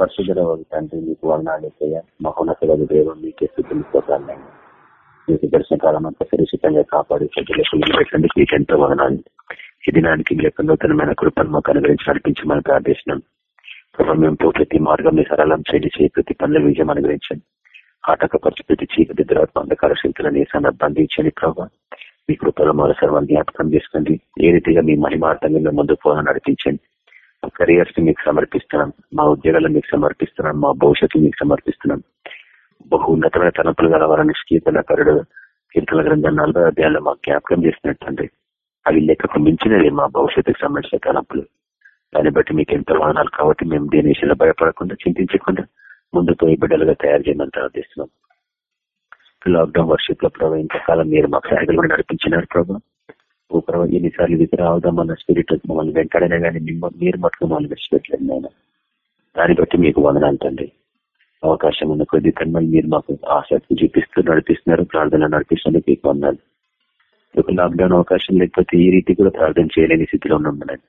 పరిశుద్ధ తండ్రి మీకు వర్ణాలేసయ్యా మహోన్నత దేవం మీకే స్థితిని మీకు దర్శన కాలం అంతా సురక్షితంగా కాపాడి పెట్టండి. మీకు ఎంతో వదనాలు. ఈ దినానికి మీ యొక్క నూతనమైన కృపను మాకు అనుగ్రహించి నడిపించమని ప్రార్థిస్తున్నాం. ప్రభావ మేము ప్రతి మార్గం సరళం చేసి చేయి ప్రతి పనుల విజయం అనుగ్రహించండి. ఆటకపరిచి ప్రతి చీకటి తర్వాత అంధకార శక్తులని ఏసన్న ప్రభావ మీ కృపలో మరోసారి జ్ఞాపకం చేసుకోండి. ఏ రీతిగా మీ మహిమార్థంగా మేము ముందుకు పోవాలని నడిపించండి. కెరియర్స్ మీకు సమర్పిస్తున్నాం. మా ఉద్యోగాలను మీకు సమర్పిస్తున్నాం. మా భవిష్యత్తు మీకు సమర్పిస్తున్నాం. బహు ఉన్నతమైన తలపులు గల కీర్తనకరుడు కీర్తన గ్రంథం నలభై అధ్యాయంలో మాకు జ్ఞాపకం చేసినట్టండి అవి లెక్కకు మించినవి మా భవిష్యత్తుకు సంబంధించిన తలంపులు. దాన్ని బట్టి మీకు ఎంతో వాహనాలు కాబట్టి మేము దేని విషయంలో భయపడకుండా చింతించకుండా ముందు పోయి బిడ్డలుగా తయారు చేయమని ప్రార్థిస్తున్నాం. లాక్డౌన్ వర్షిప్లో ప్రభావ ఇంతకాలం మీరు మా సహాయకులు కూడా నడిపించినారు ప్రభావ ఓ ప్రభావ ఎన్నిసార్లు విధి రావదాం స్పిరిట్ మమ్మల్ని వెంటనే కానీ మీరు మట్టుకు మమ్మల్ని విడిచిపెట్టలేదు నేను దాన్ని బట్టి మీకు వందనాలు తండ్రి. అవకాశం ఉన్న కొద్ది కన్మలు మీరు మాకు ఆసక్తి చూపిస్తూ నడిపిస్తున్నారు. ప్రార్థన నడిపిస్తున్నారు మీకు వందాలు ఒక లాక్డౌన్ అవకాశం లేకపోతే ఈ రీతి కూడా ప్రార్థన చేయలేని స్థితిలో ఉన్నాం నేను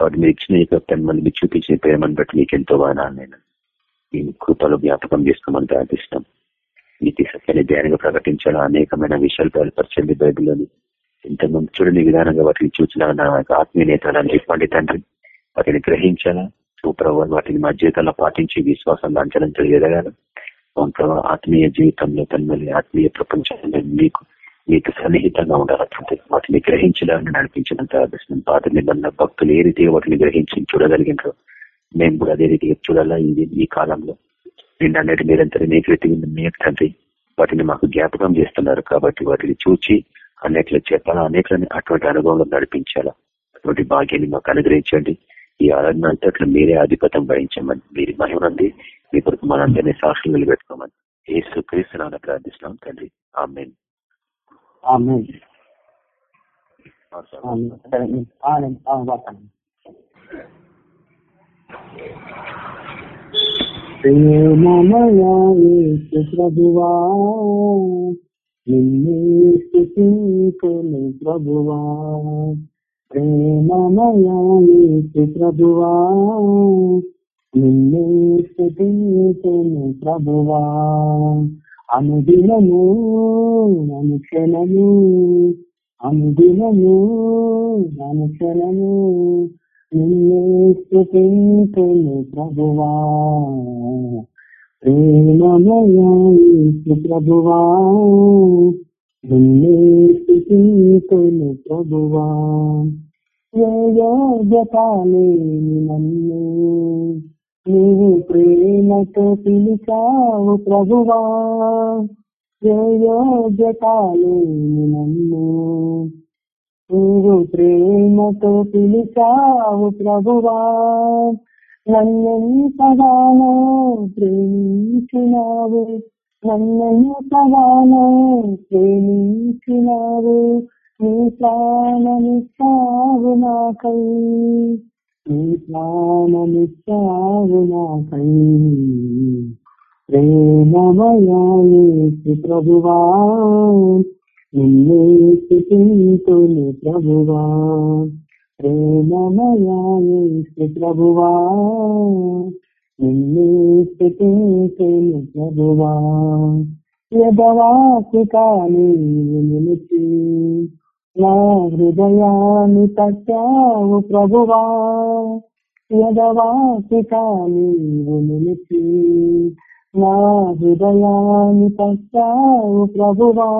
కాబట్టి మీరు ఇచ్చిన యొక్క కన్మలు మీరు చూపించిన ప్రేమను బట్టి మీకు ఎంతో వానాలు నేను మీ కృపలో జ్ఞాపకం చేసుకోమని ప్రార్థిస్తాం నీతి సత్యాన్ని ధ్యానంగా ప్రకటించాలా? అనేకమైన విషయాలు బయలుపరచండి బైబిల్లోని. ఇంతకుముందు చూడని విధానంగా వాటిని చూసిన ఆత్మీయ నేతలను చెప్పండి తండ్రి. వాటిని గ్రహించాలా? ప్రభావ వాటిని మా జీవితంలో పాటించి విశ్వాసం అంచనంతో ఎదగాలి ఆత్మీయ జీవితంలో తన్మలి ఆత్మీయ ప్రపంచంలో మీకు మీకు సన్నిహితంగా ఉండాలంటే వాటిని గ్రహించాలని నడిపించినంత పాత నిబంధన భక్తులు ఏ రీతిగా వాటిని గ్రహించి చూడగలిగినారో మేము కూడా అదే రీతిగా చూడాలా? ఇది ఈ కాలంలో నిన్నటి మీరంతా అనేక రీతిగా మీకు తండ్రి వాటిని మాకు జ్ఞాపకం చేస్తున్నారు కాబట్టి వాటిని చూచి అనేకలు చెప్పాలా అనేకలని అటువంటి అనుభవంలో నడిపించాలా అటువంటి భాగ్యాన్ని మాకు అనుగ్రహించండి. ఈ ఆరాధన అంతట్లో మీరే ఆధిపత్యం వహించమని మీరు మహిమనంది మీ కొరకు మనందరినీ సాక్షులు నిలబెట్టుకోమని ఏ సుక్రీస్తున్నాను ప్రార్థిస్తున్నాం తండ్రి. ఆమెన్. ప్రభువా నిన్నే స్థితించును ప్రభువా ప్రేమమయానికి ప్రభువా నిన్నే స్థుతించును ప్రభువా అనుదినము అనుక్షణము అనుదినము అనుక్షణము నిన్నే స్థుతించును ప్రభువా ప్రేమమయానికి ప్రభువా. నిన్నే ప్రభువా యోగ్యతాలేని నన్ను నీవు ప్రేమతో పిలిచావు ప్రభువా. యోగ్యతాలేని నన్ను నీవు ప్రేమతో పిలిచావు ప్రభువా. నన్నెంతగానో ప్రేమించినావు నన్నెంతగానో ప్రేమించినావు నీ ప్రాణమిచ్చావు నాకై నీ ప్రాణమిచ్చావు నాకై ప్రేమమయాలేసి ప్రభువా నిన్నే స్థితింతుని ప్రభువా. ప్రేమమయానికి ప్రభువా. నిన్నే స్థితింతుని ప్రభువా. యదవాసి కానీ నిలిచి నా హృదయాన్ని తట్టావు ప్రభువా. యదవాసి కానీ నిలిచి నా హృదయాన్ని తట్టావు ప్రభువా.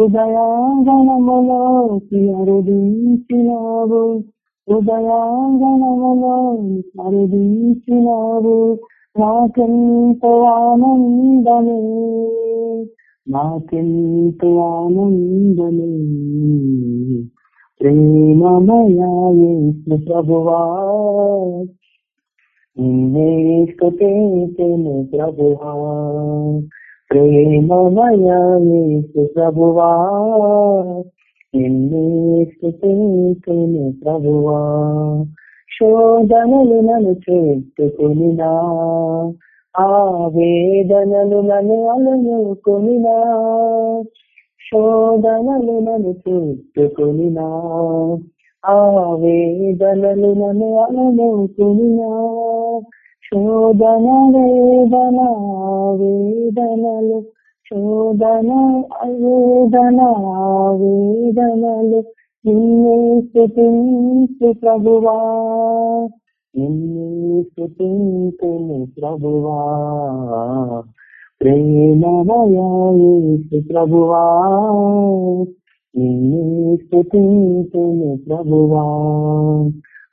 హృదయాంగణములోకి అరుదించినావు. హృదయాంగణములో అరుదించినావు. నాకెంతో ఆనందమే. నాకెంతో ఆనందమే. ప్రేమమయాయేసు ప్రభువా నిన్నే స్తుతించెను ప్రభువా. ప్రేమమయాయేసు ప్రభువా నిన్నే ప్రభువా? శోధనలు నన్ను చేట్టుకునినా ఆ వేదనలు నన్ను అలనుకునినా శోధనలు నన్ను చుట్టుకునినా ఆ వేదనలు నన్ను అలనుకునినా శోధన వేదన వేదనలు శోధన వేదన వేదనలు నిన్నే స్థుతించు ప్రభువా నిన్నే స్థుతించును ప్రభువా. ప్రేమమయేసు ప్రభువా నిన్నే స్థుతించును ప్రభువా.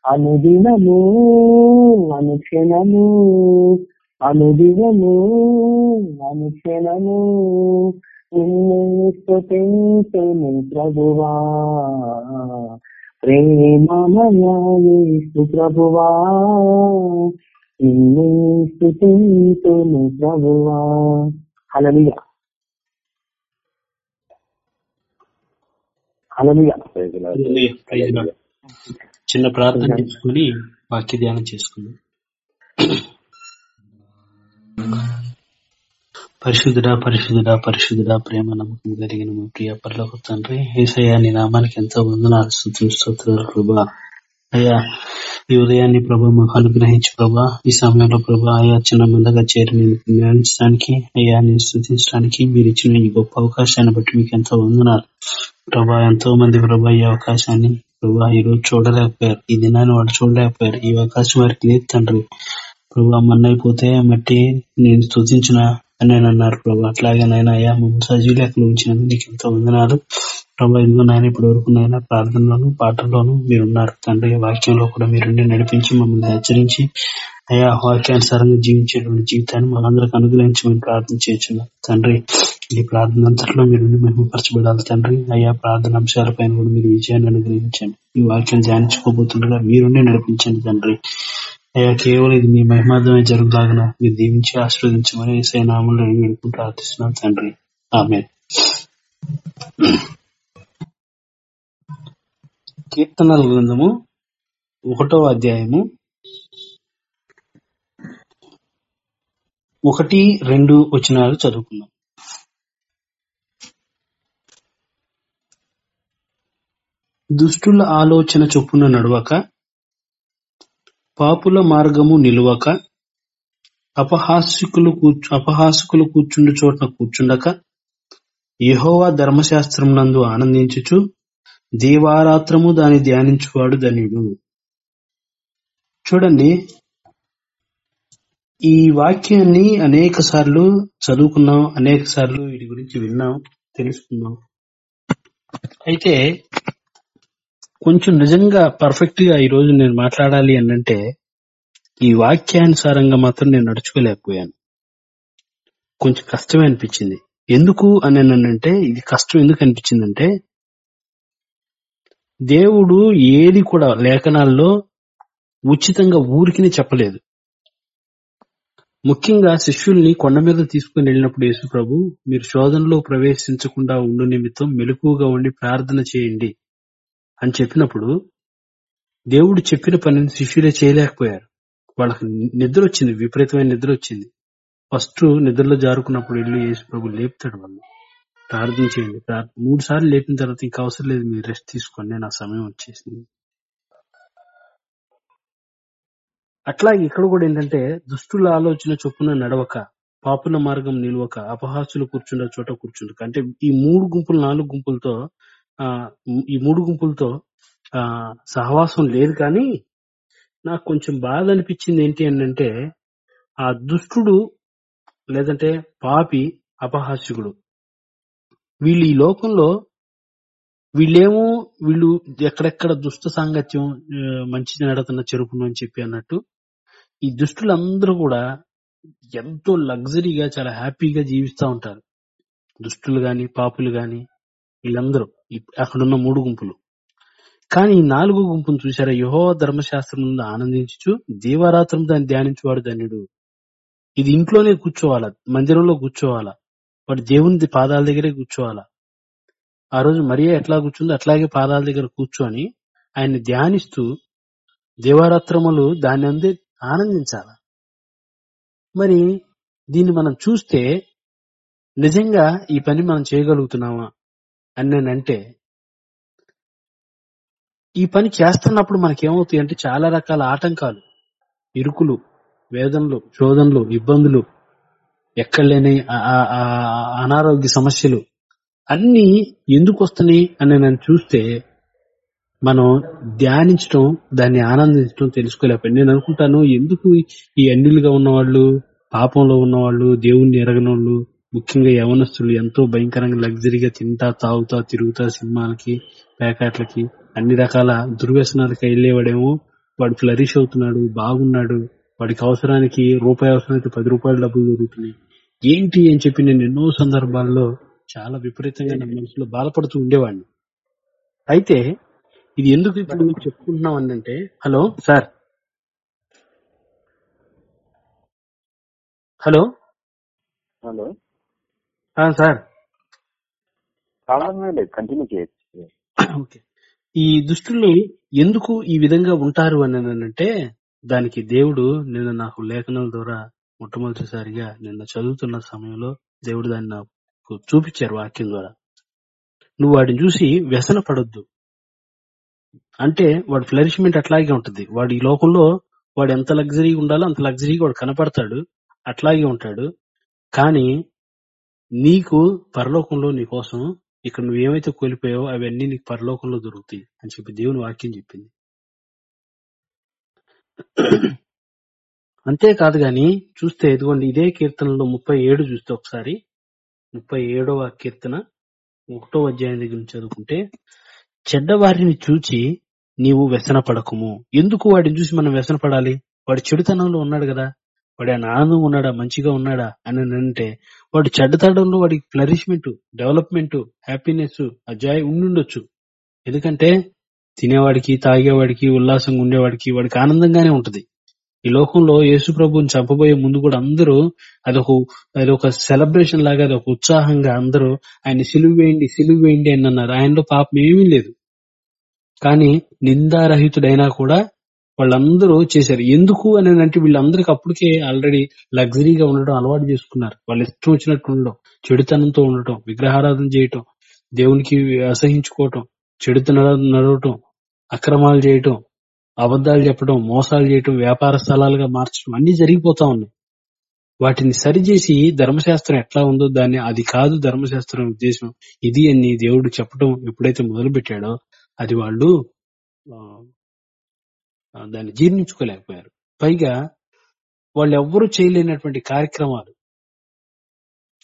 అనుదినము అనుక్షణము అనుదినము అనుక్షణము. నిన్నే స్థుతించును ప్రభువా. ప్రేమమయేసు ప్రభువా. నిన్నే స్థుతించును ప్రభువా. హల్లెలూయా. హల్లెలూయా. చిన్న ప్రార్థన చేసుకుని వాక్య ధ్యానం చేసుకుందాం. పరిశుద్ధుడా పరిశుద్ధుడా పరిశుద్ధుడా ప్రేమ నమ్మకం కలిగిన మా ప్రియ పర్లకు తండ్రి ఏసయ్యా నీ నామానికి ఎంతో వందనాలు స్తుతులు స్తోత్రాలు ప్రభా. అయ్యా ఈ ఉదయాన్ని ప్రభా మాకు అనుగ్రహించి ప్రభా ఈ సమయంలో ప్రభా అయ్యా చిన్న మందగా చేరి నేను ధ్యానించడానికి అయ్యా నేను స్థుతించడానికి మీరు ఇచ్చిన ఈ గొప్ప అవకాశాన్ని బట్టి మీకు ఎంతో వందనాలు. ప్రభా ఎంతో మంది ప్రభా ఈ అవకాశాన్ని ప్రభా ఈ రోజు చూడలేకపోయారు. ఈ దినాన్ని వాళ్ళు చూడలేకపోయారు. ఈ అవకాశం వారికి లేదు తండ్రి. ప్రభా మన్నైపోతే మట్టి నేను స్థుతించిన అని నేను అన్నారు ప్రభా. అట్లాగే నాయన అయ్యా మమ్మల్ని సజీవ లెక్కలు ఉంచినందుకు నీకు ఎంతో వందనాలు. ప్రభా ఎందుకు నాయన ఇప్పటి వరకు నాయన ప్రార్థనలోను పాటల్లోను మీరు ఉన్నారు తండ్రి వాక్యంలో కూడా మీరుండి నడిపించి మమ్మల్ని హెచ్చరించి అయ్యా వాక్యానుసారంగా జీవించేటువంటి జీవితాన్ని మనందరికి అనుగ్రహించమని ప్రార్థన చేస్తున్నాం. తండ్రి ఈ ప్రార్థన అంతట్లో మీరు మహిమపరచబడాలి తండ్రి. అయ్యా ప్రార్థన అంశాలపైన కూడా మీరు విజయాన్ని అనుగ్రహించండి. ఈ వాక్యం ధ్యానించుకోబోతుండగా మీరుండే నడిపించండి తండ్రి. అయ్యా కేవలం ఇది మీ మహిమార్థమే జరుగులాగన మీరు దీవించి ఆశీర్వదించమని ఏసై నామంలో వేడుకుని ప్రార్థిస్తున్నాం తండ్రి. ఆమె కీర్తనల గ్రంథము ఒకటో అధ్యాయము ఒకటి రెండు వచనాలు చదువుకుందాం. దుష్టుల ఆలోచన చొప్పున నడవక పాపుల మార్గము నిలువక అపహాసికులు కూర్చు అపహాసుకులు కూర్చుండు చోట్న కూర్చుండక యహోవా ధర్మశాస్త్రం నందు ఆనందించుచు దీవారాత్రము దాని ధ్యానించువాడు ధన్యుడు. చూడండి ఈ వాక్యాన్ని అనేక సార్లు చదువుకున్నాం అనేక సార్లు వీటి గురించి విన్నాం తెలుసుకున్నాం. అయితే కొంచెం నిజంగా పర్ఫెక్ట్గా ఈ రోజు నేను మాట్లాడాలి అనంటే ఈ వాక్యానుసారంగా మాత్రం నేను నడుచుకోలేకపోయాను. కొంచెం కష్టమే అనిపించింది. ఎందుకు అని అంటే ఇది కష్టం ఎందుకు అనిపించిందంటే దేవుడు ఏది కూడా లేఖనాల్లో ఉచితంగా ఊరికిని చెప్పలేదు. ముఖ్యంగా శిష్యుల్ని కొండ మీద తీసుకుని వెళ్ళినప్పుడు యేసు ప్రభు మీరు శోధనలో ప్రవేశించకుండా ఉండు నిమిత్తం మెలకుగా ఉండి ప్రార్థన చేయండి. అని చెప్పినప్పుడు దేవుడు చెప్పిన పనిని శిష్యులే చేయలేకపోయారు. వాళ్ళకి నిద్ర వచ్చింది విపరీతమైన నిద్ర వచ్చింది. ఫస్ట్ నిద్రలో జారుకున్నప్పుడు వెళ్ళి యేసు ప్రభు లేపుతాడు వాళ్ళు. ప్రార్థన చేయండి. మూడు సార్లు లేపిన తర్వాత ఇంకా అవసరం లేదు మీరు రెస్ట్ తీసుకోండి నా సమయం వచ్చేసింది. అట్లాగే ఇక్కడ కూడా ఏంటంటే దుష్టుల ఆలోచన చొప్పున నడవక పాపుల మార్గం నిలవక అపహాసులు కూర్చుండ చోట కూర్చుండక అంటే ఈ మూడు గుంపులు నాలుగు గుంపులతో ఈ మూడు గుంపులతో సహవాసం లేదు కానీ నాకు కొంచెం బాధ అనిపించింది ఏంటి అని అంటే ఆ దుష్టుడు లేదంటే పాపి అపహాస్యుడు. వీళ్ళు ఈ లోకంలో వీళ్ళేమో వీళ్ళు ఎక్కడెక్కడ దుష్ట సాంగత్యం మంచి నడుతున్న చెరుపును అని చెప్పి అన్నట్టు ఈ దుష్టులందరూ కూడా ఎంతో లగ్జరీగా చాలా హ్యాపీగా జీవిస్తూ ఉంటారు. దుష్టులు గాని పాపులు గాని వీళ్ళందరూ అక్కడున్న మూడు గుంపులు. కానీ ఈ నాలుగు గుంపును చూసారా యహో ధర్మశాస్త్రం నుండి ఆనందించు దీవారాత్రం దాన్ని ధ్యానించువాడు ధన్యుడు. ఇది ఇంట్లోనే కూర్చోవాలా? మందిరంలో కూర్చోవాలా? వాడు దేవుని పాదాల దగ్గరే కూర్చోవాలా? ఆ రోజు మరియా ఎట్లా కూర్చుందో అట్లాగే పాదాల దగ్గర కూర్చొని ఆయన్ని ధ్యానిస్తూ దేవారాత్రములు దాన్ని అందే ఆనందించాల? మరి దీన్ని మనం చూస్తే నిజంగా ఈ పని మనం చేయగలుగుతున్నామా? అని ఈ పని చేస్తున్నప్పుడు మనకేమవుతాయి అంటే చాలా రకాల ఆటంకాలు. ఇరుకులు వేదనలు శోధనలు ఇబ్బందులు ఎక్కడలేని అనారోగ్య సమస్యలు అన్ని ఎందుకు వస్తున్నాయి అని నేను చూస్తే మనం ధ్యానించడం దాన్ని ఆనందించడం తెలుసుకోలేకపోయింది నేను అనుకుంటాను ఎందుకు ఈ అన్యులుగా ఉన్నవాళ్ళు పాపంలో ఉన్నవాళ్ళు దేవుణ్ణి ఎరగనోళ్ళు ముఖ్యంగా యవనస్తులు ఎంతో భయంకరంగా లగ్జరీగా తింటా తాగుతా తిరుగుతా సినిమాలకి పేకాట్లకి అన్ని రకాల దుర్వ్యసనాలకి వెళ్ళేవాడేమో వాడు ఫ్లరిష్ అవుతున్నాడు బాగున్నాడు. వాడికి అవసరానికి రూపాయి అవసరమైతే పది రూపాయల డబ్బులు దొరుకుతున్నాయి. ఏంటి అని చెప్పి నేను ఎన్నో సందర్భాల్లో చాలా విపరీతంగా నా మనసులో బాధపడుతూ ఉండేవాడిని. అయితే ఇది ఎందుకు ఇప్పుడు చెప్పుకుంటున్నాం అంటే hello sir. Hello. Hello. Sir. Continue చేయొచ్చు. ఓకే. ఈ దుష్టులు ఎందుకు ఈ విధంగా ఉంటారు అని అంటే దానికి దేవుడు నిన్న నాకు లేఖనాల ద్వారా మొట్టమొదటిసారిగా నిన్న చదువుతున్న సమయంలో దేవుడు దాన్ని నాకు చూపించారు వాక్యం ద్వారా. నువ్వు వాడిని చూసి వ్యసన పడొద్దు. అంటే వాడి ఫ్లరిష్మెంట్ అట్లాగే ఉంటది. వాడు ఈ లోకంలో వాడు ఎంత లగ్జరీగా ఉండాలో అంత లగ్జరీగా వాడు కనపడతాడు. అట్లాగే ఉంటాడు. కానీ నీకు పరలోకంలో నీ కోసం ఇక్కడ నువ్వు ఏమైతే కోల్పోయావో అవన్నీ నీకు పరలోకంలో దొరుకుతాయి అని చెప్పి దేవుని వాక్యం చెప్పింది. అంతేకాదు గాని చూస్తే ఇదిగోండి ఇదే కీర్తనలో ముప్పై ఏడు చూస్తే ఒకసారి ముప్పై ఏడవ కీర్తన ఒకటో అధ్యాయం దగ్గర నుంచి చదువుకుంటే చెడ్డవారిని చూచి నీవు వ్యసన పడకము ఎందుకు వాడిని చూసి మనం వ్యసన పడాలి వాడు చెడుతనంలో ఉన్నాడు కదా. వాడు ఆయన ఆనందంగా ఉన్నాడా మంచిగా ఉన్నాడా అని అంటే వాడు చెడ్డతడంలో వాడికి ఫ్లరిష్మెంట్ డెవలప్మెంట్ హ్యాపీనెస్ ఆ జాయ్ ఉండుండొచ్చు. ఎందుకంటే తినేవాడికి తాగేవాడికి ఉల్లాసంగా ఉండేవాడికి వాడికి ఆనందంగానే ఉంటది. ఈ లోకంలో యేసు ప్రభుని చంపబోయే ముందు కూడా అందరూ అదొక అదొక సెలబ్రేషన్ లాగా అదొక ఉత్సాహంగా అందరూ ఆయన సిలువు వేయండి సిలువు వేయండి అని అన్నారు. ఆయనలో పాపం ఏమీ లేదు. కానీ నిందారహితుడైనా కూడా వాళ్ళందరూ చేశారు. ఎందుకు అని అంటే వీళ్ళందరికి అప్పటికే ఆల్రెడీ లగ్జరీగా ఉండడం అలవాటు చేసుకున్నారు. వాళ్ళు ఇష్టం వచ్చినట్టు ఉండడం చెడుతనంతో ఉండటం విగ్రహారాధన చేయటం దేవునికి అసహించుకోవటం చెడుతన నడవటం అక్రమాలు చేయటం అబద్దాలు చెప్పడం మోసాలు చేయటం వ్యాపార స్థలాలుగా మార్చడం అన్ని జరిగిపోతా ఉన్నాయి. వాటిని సరిచేసి ధర్మశాస్త్రం ఎట్లా ఉందో దాన్ని అది కాదు ధర్మశాస్త్రం ఉద్దేశం. ఇది అని దేవుడు చెప్పడం ఎప్పుడైతే మొదలు పెట్టాడో అది వాళ్ళు ఆ, దాన్ని జీర్ణించుకోలేకపోయారు. పైగా వాళ్ళు ఎవ్వరూ చేయలేనటువంటి కార్యక్రమాలు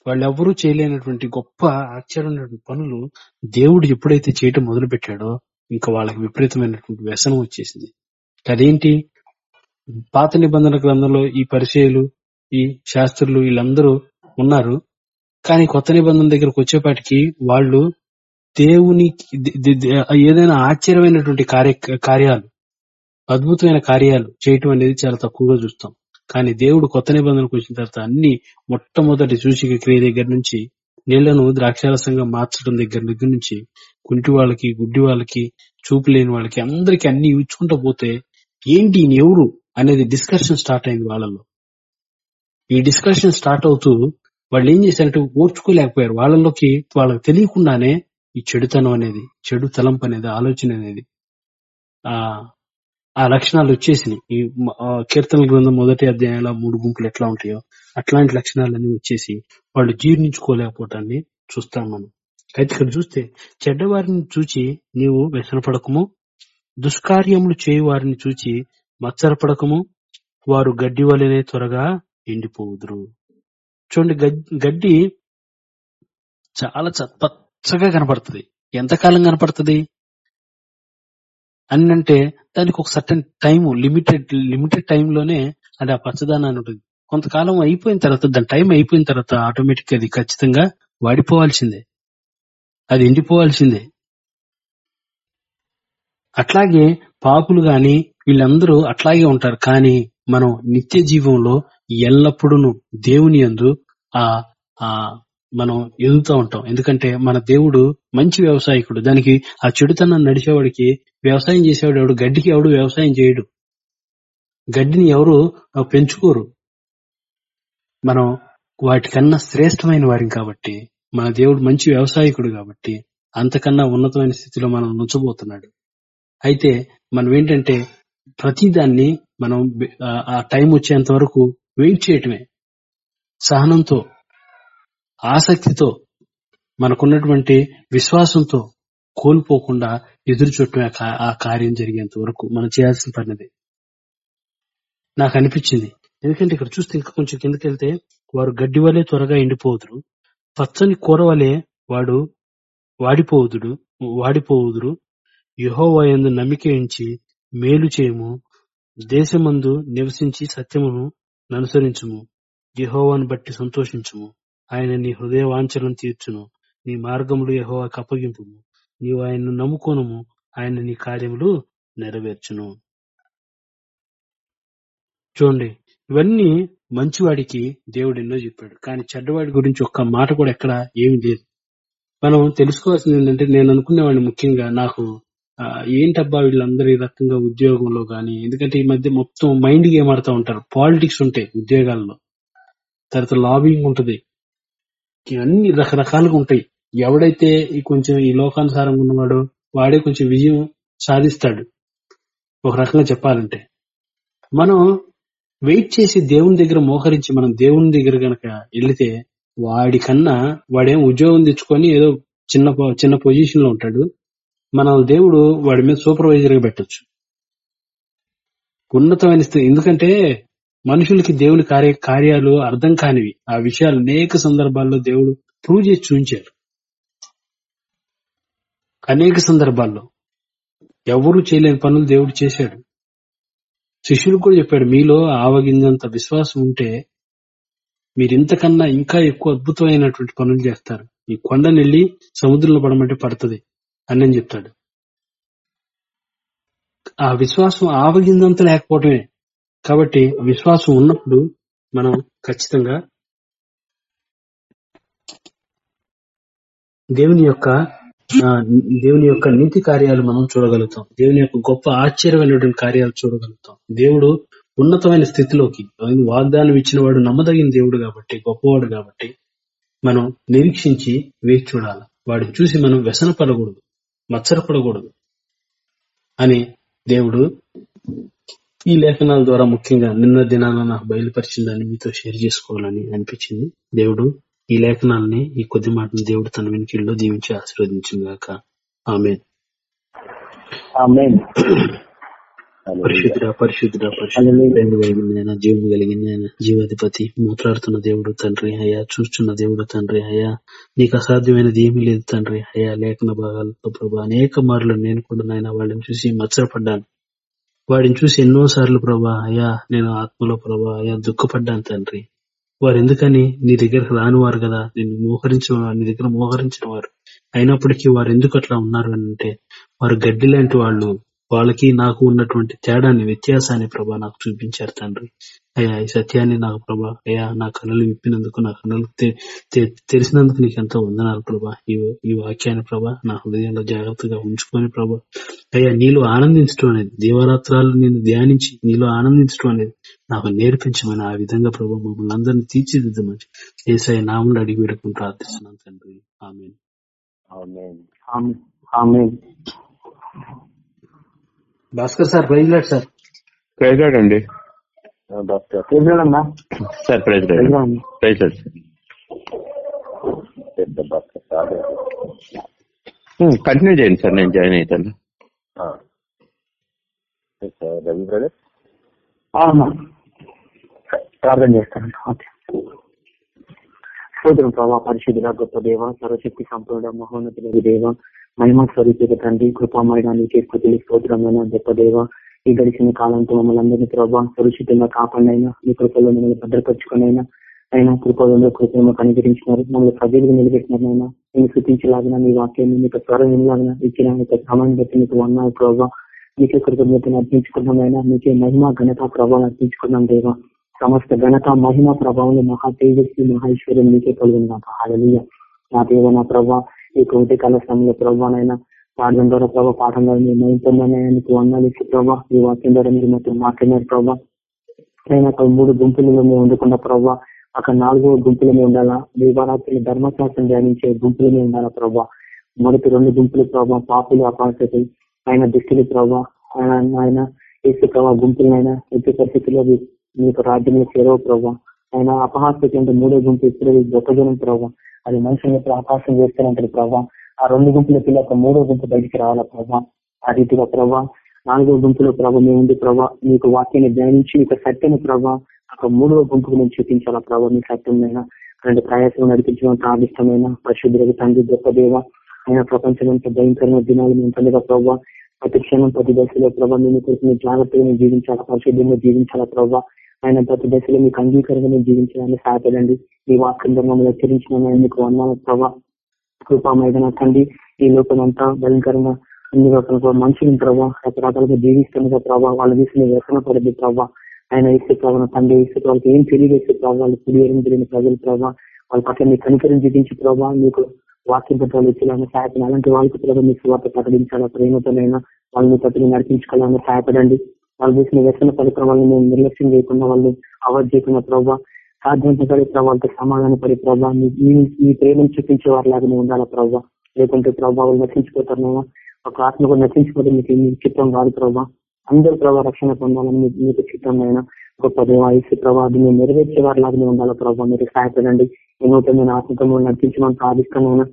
వాళ్ళెవ్వరూ చేయలేనటువంటి గొప్ప ఆశ్చర్యమైనటువంటి పనులు దేవుడు ఎప్పుడైతే చేయటం మొదలు పెట్టాడో ఇంకా వాళ్ళకి విపరీతమైనటువంటి వ్యసనం వచ్చేసింది. అదేంటి? పాత నిబంధన గ్రంథంలో ఈ పరిచయలు ఈ శాస్త్రులు వీళ్ళందరూ ఉన్నారు. కానీ కొత్త నిబంధన దగ్గరకు వచ్చేపాటికి వాళ్ళు దేవుని ఏదైనా ఆశ్చర్యమైనటువంటి కార్య కార్యాలు అద్భుతమైన కార్యాలు చేయటం అనేది చాలా తక్కువగా చూస్తాం. కానీ దేవుడు కొత్త నిబంధనకు వచ్చిన తర్వాత అన్ని మొట్టమొదటి సూచిక క్రియ దగ్గర నుంచి నీళ్ళను ద్రాక్షారసంగా మార్చడం దగ్గర దగ్గర నుంచి కుంటి వాళ్ళకి గుడ్డి వాళ్ళకి చూపు లేని వాళ్ళకి అందరికి అన్ని ఇచ్చుకుంటూ పోతే ఏంటి ఎవరు అనేది డిస్కషన్ స్టార్ట్ అయింది వాళ్ళలో ఈ డిస్కషన్ స్టార్ట్ అవుతూ వాళ్ళు ఏం చేశారంటే ఓర్చుకోలేకపోయారు. వాళ్ళలోకి వాళ్ళకి తెలియకుండానే ఈ చెడుతనం అనేది చెడు తలంపు అనేది ఆలోచన అనేది ఆ ఆ లక్షణాలు వచ్చేసినాయి. ఈ కీర్తన గ్రంథం మొదటి అధ్యాయంలో మూడు గుంపులు ఎట్లా ఉంటాయో అట్లాంటి లక్షణాలన్నీ వచ్చేసి వాళ్ళు జీర్ణించుకోలేకపోవటాన్ని చూస్తాం మనం. అయితే ఇక్కడ చూస్తే చెడ్డవారిని చూచి నీవు వ్యసనపడకము దుష్కార్యములు చేయు వారిని చూచి మత్సరపడకము వారు గడ్డి వలనే త్వరగా ఎండిపోదురు. చూడండి గడ్- గడ్డి చాలా చ- పచ్చగా కనపడుతుంది. ఎంతకాలం కనపడుతుంది? అని అంటే దానికి ఒక సర్టన్ టైం లిమిటెడ్ లిమిటెడ్ టైంలోనే అది ఆ పచ్చదనాన్ని ఉంటుంది. కొంతకాలం అయిపోయిన తర్వాత దాని టైం అయిపోయిన తర్వాత ఆటోమేటిక్ అది ఖచ్చితంగా వాడిపోవాల్సిందే. అది ఎండిపోవాల్సిందే. అట్లాగే పాపులు గాని వీళ్ళందరూ అట్లాగే ఉంటారు. కానీ మనం నిత్య జీవంలో ఎల్లప్పుడూ దేవుని యందు ఆ ఆ మనం ఎదుగుతూ ఉంటాం. ఎందుకంటే మన దేవుడు మంచి వ్యవసాయకుడు. దానికి ఆ చెడుతనం నడిచేవాడికి వ్యవసాయం చేసేవాడు ఎవడు? గడ్డికి ఎవడు వ్యవసాయం చేయడు. గడ్డిని ఎవరు పెంచుకోరు. మనం వాటికన్నా శ్రేష్టమైన వారిని కాబట్టి మన దేవుడు మంచి వ్యవసాయకుడు కాబట్టి అంతకన్నా ఉన్నతమైన స్థితిలో మనం నుంచబోతున్నాడు అయితే మనం ఏంటంటే ప్రతిదాన్ని మనం ఆ- ఆ టైం వచ్చేంత వరకు వెయిట్ చేయటమే. సహనంతో ఆసక్తితో మనకున్నటువంటి విశ్వాసంతో కోల్పోకుండా ఎదురు చూడటమే ఆ కా- ఆ కార్యం జరిగేంత వరకు మనం చేయాల్సిన పనిది. నాకు అనిపించింది. ఎందుకంటే ఇక్కడ చూస్తే ఇంకా కొంచెం కిందకెళ్తే వారు గడ్డి వలె త్వరగా ఎండిపోదురు. పచ్చని కూర వలె వాడు వాడిపోవుదుడు వాడిపోదురు యెహోవా యందు నమ్మిక ఉంచి మేలు చేయము. దేశమందు నివసించి సత్యమును అనుసరించుము. యెహోవాను బట్టి సంతోషించుము. ఆయన నీ హృదయ వాంఛలను తీర్చును. నీ మార్గములు యెహోవాకు అప్పగింపుము నీవు ఆయన్ను నమ్ముకోనము. ఆయన నీ కార్యములు నెరవేర్చును. చూడండి ఇవన్నీ మంచివాడికి దేవుడు ఎన్నో చెప్పాడు. కానీ చెడ్డవాడి గురించి ఒక్క మాట కూడా ఎక్కడ ఏమీ లేదు. మనం తెలుసుకోవాల్సింది ఏంటంటే నేను అనుకునేవాడిని ముఖ్యంగా నాకు ఏంటబ్బా వీళ్ళందరూ ఈ రకంగా ఉద్యోగంలో కానీ ఎందుకంటే ఈ మధ్య మొత్తం మైండ్ గేమ్ ఆడుతూ ఉంటారు? పాలిటిక్స్ ఉంటాయి ఉద్యోగాల్లో. తర్వాత లాబింగ్ ఉంటుంది. అన్ని రకరకాలుగా ఉంటాయి. ఎవడైతే ఈ కొంచెం ఈ లోకానుసారంగా ఉన్నవాడో వాడే కొంచెం విజయం సాధిస్తాడు. ఒక రకంగా చెప్పాలంటే మనం వెయిట్ చేసి దేవుని దగ్గర మోహరించి మనం దేవుని దగ్గర గనక వెళితే వాడి కన్నా వాడేం ఉద్యోగం తెచ్చుకొని ఏదో చిన్న చిన్న పొజిషన్లో ఉంటాడు. మన దేవుడు వాడి మీద సూపర్వైజర్గా పెట్టొచ్చు. ఉన్నతమైన స్థితి ఎందుకంటే మనుషులకి దేవుని కార్య కార్యాలు అర్థం కానివి. ఆ విషయాలు అనేక సందర్భాల్లో దేవుడు ప్రూవ్ చేసి చూపించారు అనేక సందర్భాల్లో ఎవరు చేయలేని పనులు దేవుడు చేశాడు. శిష్యుడు కూడా చెప్పాడు మీలో ఆవగింజంత విశ్వాసం ఉంటే మీరు ఇంతకన్నా ఇంకా ఎక్కువ అద్భుతమైనటువంటి పనులు చేస్తారు. ఈ కొండని వెళ్ళి సముద్రంలో పడమంటే పడుతుంది అని చెప్తాడు. ఆ విశ్వాసం ఆవగిందంత లేకపోవటమే. కాబట్టి విశ్వాసం ఉన్నప్పుడు మనం ఖచ్చితంగా దేవుని యొక్క దేవుని యొక్క నీతి కార్యాలు మనం చూడగలుగుతాం. దేవుని యొక్క గొప్ప ఆశ్చర్యమైనటువంటి కార్యాలు చూడగలుగుతాం. దేవుడు ఉన్నతమైన స్థితిలోకి ఆయన వాగ్దానం ఇచ్చిన వాడు నమ్మదగిన దేవుడు కాబట్టి గొప్పవాడు కాబట్టి మనం నిరీక్షించి వేచి చూడాలి. వాడిని చూసి మనం వ్యసన పడకూడదు మత్సరపడకూడదు అని దేవుడు ఈ లేఖనాల ద్వారా ముఖ్యంగా నిన్న దినాన నాకు బయలుపరిచిందని మీతో షేర్ చేసుకోవాలని అనిపించింది. దేవుడు ఈ లేఖనాలని ఈ కొద్ది మాటలు దేవుడు తన వెనుకల్లో దీవించి ఆశీర్వదించింది గాక ఆమె ఆమేన్. పరిశుద్ధుడ పరిశుద్ధుడ హల్లెలూయా. పరిశుద్ధ కలిగిన ఆయన జీవాధిపతి మాట్లాడుతున్న దేవుడు తండ్రి అయ్యా చూస్తున్న దేవుడు తండ్రి అయ్యా నీకు అసాధ్యమైనది ఏమీ లేదు తండ్రి అయ్యా లేఖన భాగాలతో ప్రభా అనేక మార్లు నేను కూడా నాయన వాళ్ళని చూసి మత్సరపడ్డాను. వాడిని చూసి ఎన్నో సార్లు ప్రభా అయ్యా నేను ఆత్మలో ప్రభా అయ్యా దుఃఖపడ్డాను తండ్రి. వారు ఎందుకని నీ దగ్గరకు రానివారు కదా? నిన్ను మోహరించిన నీ దగ్గర మోహరించిన వారు. అయినప్పటికీ వారు ఎందుకు అట్లా ఉన్నారు అంటే వారు గడ్డి లాంటి వాళ్ళు. వాళ్ళకి నాకు ఉన్నటువంటి తేడాన్ని వ్యత్యాసాన్ని ప్రభా నాకు చూపించారు తండ్రి. అయ్యా ఈ సత్యాన్ని నాకు ప్రభా అయ్యా నా కళలు విప్పినందుకు నా కళలు తెలిసినందుకు తెరిసినందుకు నీకు ఎంతో వందనాలు ప్రభా. ఈ వాక్యాన్ని ప్రభా నా హృదయంలో జాగ్రత్తగా ఉంచుకొని ప్రభా అయ్యా నీలో ఆనందించడం అనేది దీవరాత్రాలు నేను ధ్యానించి నీలో ఆనందించడం అనేది నాకు నేర్పించమని ఆ విధంగా ప్రభా మమ్మల్ని అందరినీ తీర్చిదిద్దమని ఏసఐ నామని అడిగి పెట్టుకుని ప్రార్థిస్తున్నాను తండ్రి. ఆమె Bhaskar sir praise lord sir. Praise lord అండి. ఆ, డాక్టర్ ప్రేజలన్నా sir praise ప్రేజలన్నా. Praise doctor sir. Continue చేయండి సార్ నేను జాయిన్ అవుతాను. ఆ. Sir Ravi brother? ప్రార్థన చేస్తాను. ఓకే. స్తోత్రం ప్రభా పరిశుద్ధుల గొప్ప దేవ సర్వశక్తి సంపూర్ణ మహోన్నతుల దేవ మహిమ స్వరూపిక తండ్రి కృపామయగా నీకే స్థుతులు స్తోత్రమైన గొప్ప ఈ గడిచిన కాలంతో మమ్మల్ని అందరినీ ప్రభావ సురక్షితంగా కాపాడినైనా మీ కృపలో మిమ్మల్ని భద్రపరుచుకునైనా అయినా కృపలో కృపను కనికరించినారు మమ్మల్ని ప్రజలకు నిలబెట్టినారైనా నేను సూచించలాగిన మీ వాక్యాన్ని మీకు స్వరం ఇలాగిన ఇచ్చిన మీకు క్రమాన్ని బట్టి మీకు వన్నాయి ప్రభావ మీకే కృతజ్ఞతను అర్పించుకున్నామైనా మీకే మహిమ ఘనత ప్రభావం అర్పించుకున్నాం దేవా. సమస్త ఘనత మహిమ ప్రభావం మహా తేజస్వి మహేశ్వరం మీకే కలిగింది నా దేవ నా ప్రభావ ఈ కోటి కాల సమయంలో ప్రభానైనా పాఠం ద్వారా ప్రభావ పాఠం ద్వారా మీరు నైపుణ్యానికి మీకు వందాలు ప్రభా ఈ వాక్యం ద్వారా మీరు మొత్తం మాట్లాడినారు ప్రభా. అయినా అక్కడ మూడు గుంపులలో మేము ఉండకుండా ప్రభా అక్కడ నాలుగో గుంపులు మేము ఉండాలా? దీవారాత్రి ధర్మశాస్త్రం ధ్యానించే గుంపులు మేము ఉండాలా ప్రభా? మొదటి రెండు గుంపులు ప్రభా పాపులు అపాసతలు ఆయన దుష్టులు ప్రభా ఆయన ఆయన ఏసు ప్రభావ గుంపులైనా ఎట్టి పరిస్థితుల్లో మీకు రాజ్యంలో చేరవు ప్రభావ ఆయన అపహాస్యత అంటే మూడో గుంపు ఇస్త్రీ గొప్ప జనం ప్రభావ. అది మనుషులు ఎప్పుడు ఆకాశం చేస్తానంటారు ప్రభావ. ఆ రెండు గుంపుల పిల్ల మూడో గుంపు బయటికి రావాలా ప్రభావ? ఆ రీతిగా ప్రభావ. నాలుగో గుంపులో ప్రభావ మేము ఉంది ప్రభావ? మీకు వాక్యాన్ని ధ్యానించి మీకు సత్యని ప్రభావ. ఒక మూడవ గుంపుకు మేము చూపించాలా ప్రభావ? మీ సత్యమైన రెండు ప్రయాసం నడిపించడం ప్రాదిష్టమైన పరిశుద్ధులకు తండ్రి గొప్ప దేవ. ఆయన ప్రపంచం భయంకరమైన దినాలు మేము పండుగ ప్రభావ. ప్రతి క్షణం ప్రతి దశలో ప్రభావ మేము కోసం జాగ్రత్తగా జీవించాలా? పరిశుద్ధంగా జీవించాలా ప్రభావ? ఆయన ప్రతి దశలో మీకు అంగీకరంగా జీవించడానికి సహాయపడండి. ఈ వాక్యం మమ్మల్ని హెచ్చరించిన మీకు వందాల ప్రభావ కృపామైన తండ్రి ఈ లోకం అంతా భయంకరంగా అన్ని రకాల మనుషులు ప్రభావ రకరకాలుగా జీవిస్తున్న ప్రభావ వాళ్ళ తీసుకుని వ్యసన పడింది ప్రభావ ఆయన ఇస్తే ప్రభావ తండ్రి ఇస్తే వాళ్ళకి ఏం తెలియజేస్తే ప్రభావ వాళ్ళు కుడియడం తెలియని ప్రజలు ప్రభావ వాళ్ళ పట్ల మీ కనికరం చూపించి ప్రభావ మీకు వాక్యం పట్టాలు ఇచ్చేలాగా సహాయపడి అలాంటి వాళ్ళకి ప్రభావ మీ స్వార్థ ప్రకటించాలా ప్రేమతోనైనా? వాళ్ళని పట్టుకుని నడిపించుకోవాలని సహాయపడండి. వాళ్ళు చేసిన వ్యసన పరిక్రమాలను మేము నిర్లక్ష్యం చేయకుండా వాళ్ళు అవాయిడ్ చేయకుండా ప్రభావ సాధ్యంతపడి ప్రభావాలతో సమాధాన పడి ప్రభావ మీ ప్రేమను చూపించే వారిలాగానే ఉండాలా ప్రభావ లేకుంటే ప్రభావాలు నశించిపోతారు ఒక ఆత్మ కూడా నశించిపోతే మీకు చిత్రం కాదు ప్రభావ అందరూ ప్రభావ రక్షణ పొందాలని మీకు చిత్రమైన గొప్ప దేవాయసు ప్రభావ అది మేము నెరవేర్చే వారి లాగానే ఉండాలి ప్రభావ మీరు సహాయపడండి. నేను ఆత్మతో నడిపించమని ప్రాదిష్టమైన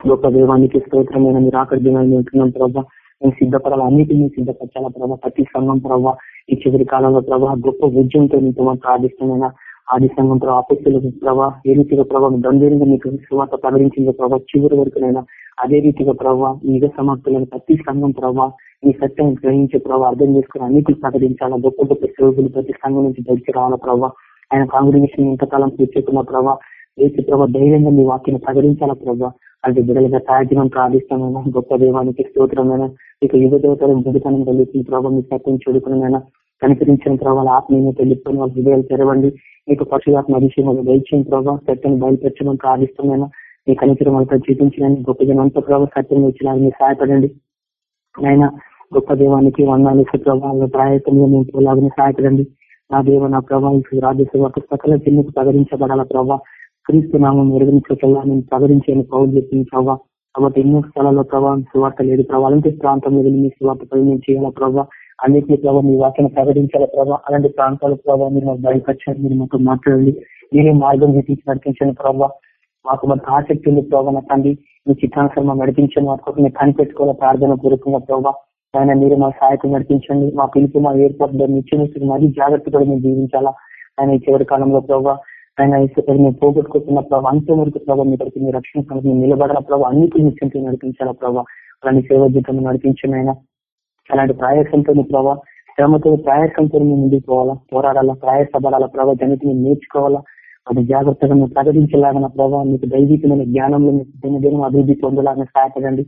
గొప్ప దేవానికి స్తోత్రమైన మీరు ఆఖరి దినాన్ని ఉంటున్నాం ప్రభావ మేము సిద్ధపడాలి? అన్నిటినీ సిద్ధపరచాల ప్రభావ ప్రతి సంఘం ప్రభావ ఈ చివరి కాలంలో ప్రభావ గొప్ప విజయంతో మీతో ప్రాదిష్టమైన ఆది సంఘం ప్రభావ ఆపత్తుల ప్రభావ ఏ రీతిగా ప్రభావం గంభీరంగా మీకు సువార్త ప్రకటించింది ప్రభావ చివరి వరకునైనా అదే రీతిగా ప్రభావ నిజ సమాప్తులైన ప్రతి సంఘం ప్రభావ ఈ సత్యం గ్రహించే ప్రభావ అర్థం చేసుకుని అన్నిటిని ప్రకటించాలా? గొప్ప గొప్ప సేవకులు ప్రతి సంఘం నుంచి బయటికి రావాలా ప్రభావ ఆయన కాంగ్రెస్ ఎంతకాలం కూర్చుకున్న ప్రభావ ఏసు ప్రభావ ధైర్యంగా మీ వాక్యం ప్రకటించాలా ప్రభావ అది బిడ్డలుగా సాధ్యం ప్రార్థిస్తామైనా గొప్ప దేవానికి స్తోత్రమైన ఇక యుగ దేవతలు బుడితనం కలుగుతుంది ప్రభావ మీ సత్యం చెడుకునైనా కనికరించిన ప్రభావ ఆత్మీయ తెలుపుకొని వాళ్ళ హృదయాలు తెరవండి. మీకు పక్షులాత్మ అభిషేకం దయచిన ప్రభావ సత్యాన్ని బయలుపరచడం ప్రార్థిస్తున్నాను. మీ కనికరం అంతా చూపించడానికి గొప్ప జనం ప్రభావ సత్యం ఇచ్చినా మీరు సహాయపడండి. ఆయన గొప్ప దేవానికి వందాలు ప్రభావాల ప్రయత్నంలో మేము పోలాగని సహాయపడండి. నా దేవ నా ప్రభావం రాజ్యసభ పుస్తకాల చిన్నకు ప్రకటించబడాల ప్రభావ క్రీస్తు నామం నిర్వహించగల నేను ప్రకటించాను పౌరులు చెప్పింది ప్రభావ కాబట్టి ఎన్నో స్థలాల్లో ప్రభావం సువార్త లేదు ప్రభావ అలాంటి ప్రాంతంలో వెళ్ళి మీ సువార్త ప్రయోజనం చేయాల ప్రభావ అన్నింటినీ ప్రభావ మీ వాక్యను ప్రకటించాల ప్రభావ అలాంటి ప్రాంతాల ప్రభావ మీరు మాకు బయటపరిచారు మీరు మాకు మాట్లాడండి. మీరే మార్గం చూపించి నడిపించండి ప్రభావ మాకు మాకు ఆసక్తి ఉంది ప్రభావ తండ్రి. మీ చిత్తానుసరం నడిపించండి. మా కోసం మీరు కనిపెట్టుకోవాలి ప్రార్థన పూర్వకంగా ప్రభావ ఆయన మీరు మా సహాయకు నడిపించండి. మా పిలుపు మా ఏర్పాటు నిత్యం మరీ జాగ్రత్తగా మేము జీవించాలా. ఆయన చివరి కాలంలో ప్రభావ ఆయన మేము పోగొట్టుకుంటున్న ప్రభావ అంతం వరకు ప్రభావ మీ కొరకు రక్షణ సంగతి నిలబడాల ప్రభావ అన్నిటి నిత్యంతో నడిపించాలా ప్రభావ అలాంటి సేవ జీతం నడిపించిన ఆయన. అలాంటి ప్రయాసంతో ప్రభావ శ్రమతో ప్రయాసంతో మేము ముందుకు పోవాలా? పోరాడాలా? ప్రయాసపడాలా ప్రభావ జనతిని నేర్చుకోవాలా? అది జాగ్రత్తగా మేము ప్రకటించలాగిన ప్రభావ మీకు దైవికమైన జ్ఞానంలో మీకు దినదినం అభివృద్ధి పొందాలని సహాయపడండి.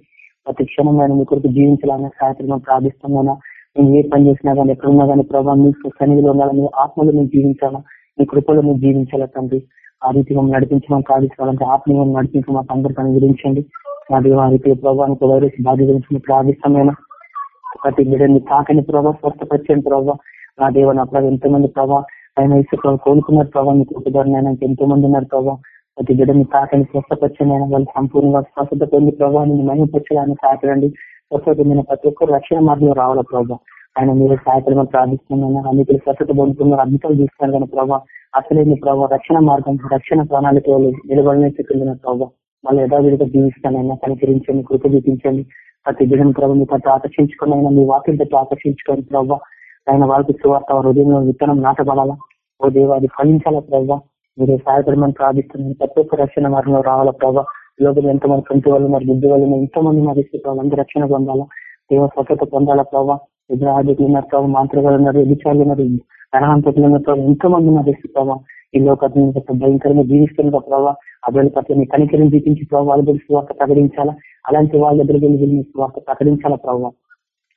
ప్రతి క్షణమైన మీ కొరకు జీవించాలని సహాయపడమని ప్రార్థిస్తున్నాను మేము ఏ పని చేసినా కానీ ఎక్కడున్నా కానీ ప్రభావం మీకు సన్నిధిలో ఉండాలని ఆత్మలో మేము జీవించాలా? మీ కృపలో మేము జీవించాలా తండ్రి? ఆ రీతిగా నడిపించడం ప్రార్థించాలంటే ఆత్మీయం నడిపించి మాకు అందరికీ అనుగ్రహించండి. నా దేవ రీతి ప్రభావానికి వైరస్ బాధ్యత గురించి ప్రార్థిస్తామైనా ప్రతి బిడ్డని తాకని ప్రభావ స్వస్థపరచండి ప్రభావ నా దేవ నా ప్రభావ ఎంతో మంది ప్రభావ ఆయన ఇసుక కోలుకున్నారు ప్రభావ మీ కుటుంబాన్ని ఎంతో మంది ఉన్నారు ప్రభావ ప్రతి బిడ్డని తాకని స్వస్థపరచండి వాళ్ళు సంపూర్ణంగా స్వస్థత పొంది ప్రభావాన్ని సాకరండి సహాయపడండి. స్వస్థతమైన ప్రతి ఒక్కరు రక్షణ మార్గంలో రావాల ప్రభావ ఆయన మీరు సహాయపడమని ప్రార్థిస్తున్నాను. అన్నిటి స్వచ్ఛత పొందుతున్నారు. అద్భుతాలు చూస్తున్నారు కానీ ప్రభావ అసలేని ప్రభావ రక్షణ మార్గం రక్షణ ప్రణాళిక నిలబడనే చెప్పింది ప్రభావ మళ్ళీ యథావిధిగా జీవిస్తానైనా కనికరించండి కృప చూపించండి. ప్రతి బిడ్డను ప్రభు మీ పట్ల ఆకర్షించుకుని అయినా మీ వాక్యం పట్ల ఆకర్షించుకొని ప్రభావ ఆయన వాళ్ళకి సువార్త హృదయంలో విత్తనం నాటబడాలా? ఓ దేవ అది ఫలించాలా ప్రభావ మీరు సహాయపడమని ప్రార్థిస్తున్నాను. ప్రతి ఒక్క రక్షణ మార్గంలో రావాలా ప్రభావ లోపల ఎంతమంది కంటి వాళ్ళు మరి బుద్ధి వాళ్ళు ఎంతమంది మరి ప్రభావ అందరూ రక్షణ పొందాలా? దేవ స్వచ్ఛత పొందాలా ప్రభావ విగ్రహాధికులు ఉన్నారు ప్రభావ మాంత్రికాలు ఉన్నారు విచారాలు ఉన్నారు నరహంతకులు ఉన్నారు. ప్రభావ ఎంతో మంది మరి ప్రభావ ఈ లోకం భయంకరంగా జీవిస్తున్న ప్రభావ అబ్బాయిల పట్ల మీ కనికరం చూపించి ప్రభావ వాళ్ళ దగ్గర స్వార్థ ప్రకటించాలా? అలాంటి వాళ్ళ దగ్గరికి వెళ్ళి మీ స్వార్థ ప్రకటించాలా ప్రభావ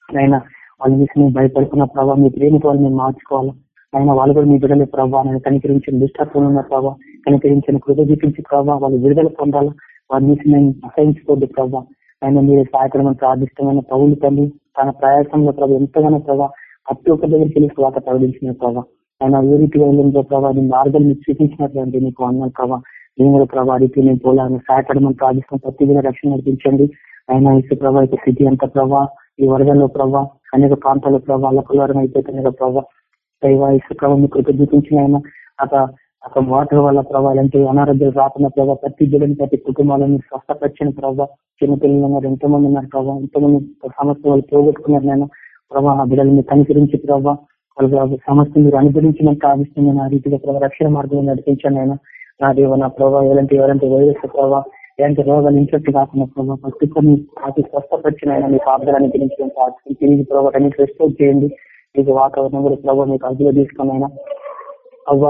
అయినా వాళ్ళ చూసి మేము భయపడుతున్న ప్రభావ మీ ప్రేమతో వాళ్ళు మేము మార్చుకోవాలా? ఆయన వాళ్ళు కూడా మీ బిడ్డలే ప్రభావ నేను కనికరించిన దుష్టత్వం ఉన్న ప్రభావ కనికరించిన కృత చూపించి ప్రభావ వాళ్ళు విడుదల పొందాలా? వాళ్ళ చూసి మేము అసహించుకోవద్దు ప్రభావ ఆయన మీరు సహాయకరమని ప్రార్థిష్టమైన పౌరులు తల్లి తన ప్రయాసంలో ప్రభావ ఎంతగానో ప్రభావ ప్రతి ఒక్క దగ్గరికి వెళ్ళి స్వాత ప్రకటించిన ప్రభావ ఆయన ఏ రీతిగా వెళ్ళిందో ప్రభావ నీ మార్గాలు మీకు చూపించినటువంటి నీకు అన్న ప్రభావ నేను కూడా ప్రభావ రీతి నేను పోలాలని సహాయపడమని ప్రార్థిస్తాం ప్రతి దిన రక్షణ నడిపించండి. ఆయన ఇసు ప్రభావ యొక్క స్థితి అంత ప్రభావ ఈ వరదల్లో ప్రభావ అనేక ప్రాంతాల్లో ప్రభావ అల్లకులారం అయిపోతున్న ప్రభావ దైవ ఇసు ప్రభావ మీకు కృత చూపించిన ఆయన. అక్కడ అక్కడ వాటర్ వల్ల ప్రభావ ఇలాంటి అనారోగ్యాలు రాకుండా ప్రభావ ప్రతి బిడ్డని ప్రతి కుటుంబాలను స్వస్థపరిచిన ప్రభావ చిన్నపిల్లలు ఉన్నారు ఎంతో మంది ఉన్నారు ప్రభావ ఎంతో మంది సమస్య వాళ్ళు పోగొట్టుకున్నారు నేను ప్రభావ ఆ బిడ్డలని కనికరించి ప్రభావ వాళ్ళు సమస్య మీరు అనుభవించినట్టు ఆవిస్తున్నాను ఆ రీతిగా ప్రభావ రక్షణ మార్గం నడిపించాను నేను నా దేవ నా ప్రభావ ఎలాంటి ఎవరంటే వైరస్ ప్రభావ ఎలాంటి రోగాలు ఇంట్రెస్ట్ కాకుండా ప్రభావ ప్రతి అతి స్వస్థపరిచిన ఆయన మీకు ఆర్థాన్ని గురించి తిరిగి ప్రభావ అన్నిటి రెస్టోర్ చేయండి. మీకు వాతావరణం కూడా ప్రభావ మీకు అదుపులో తీసుకుని అవ్వ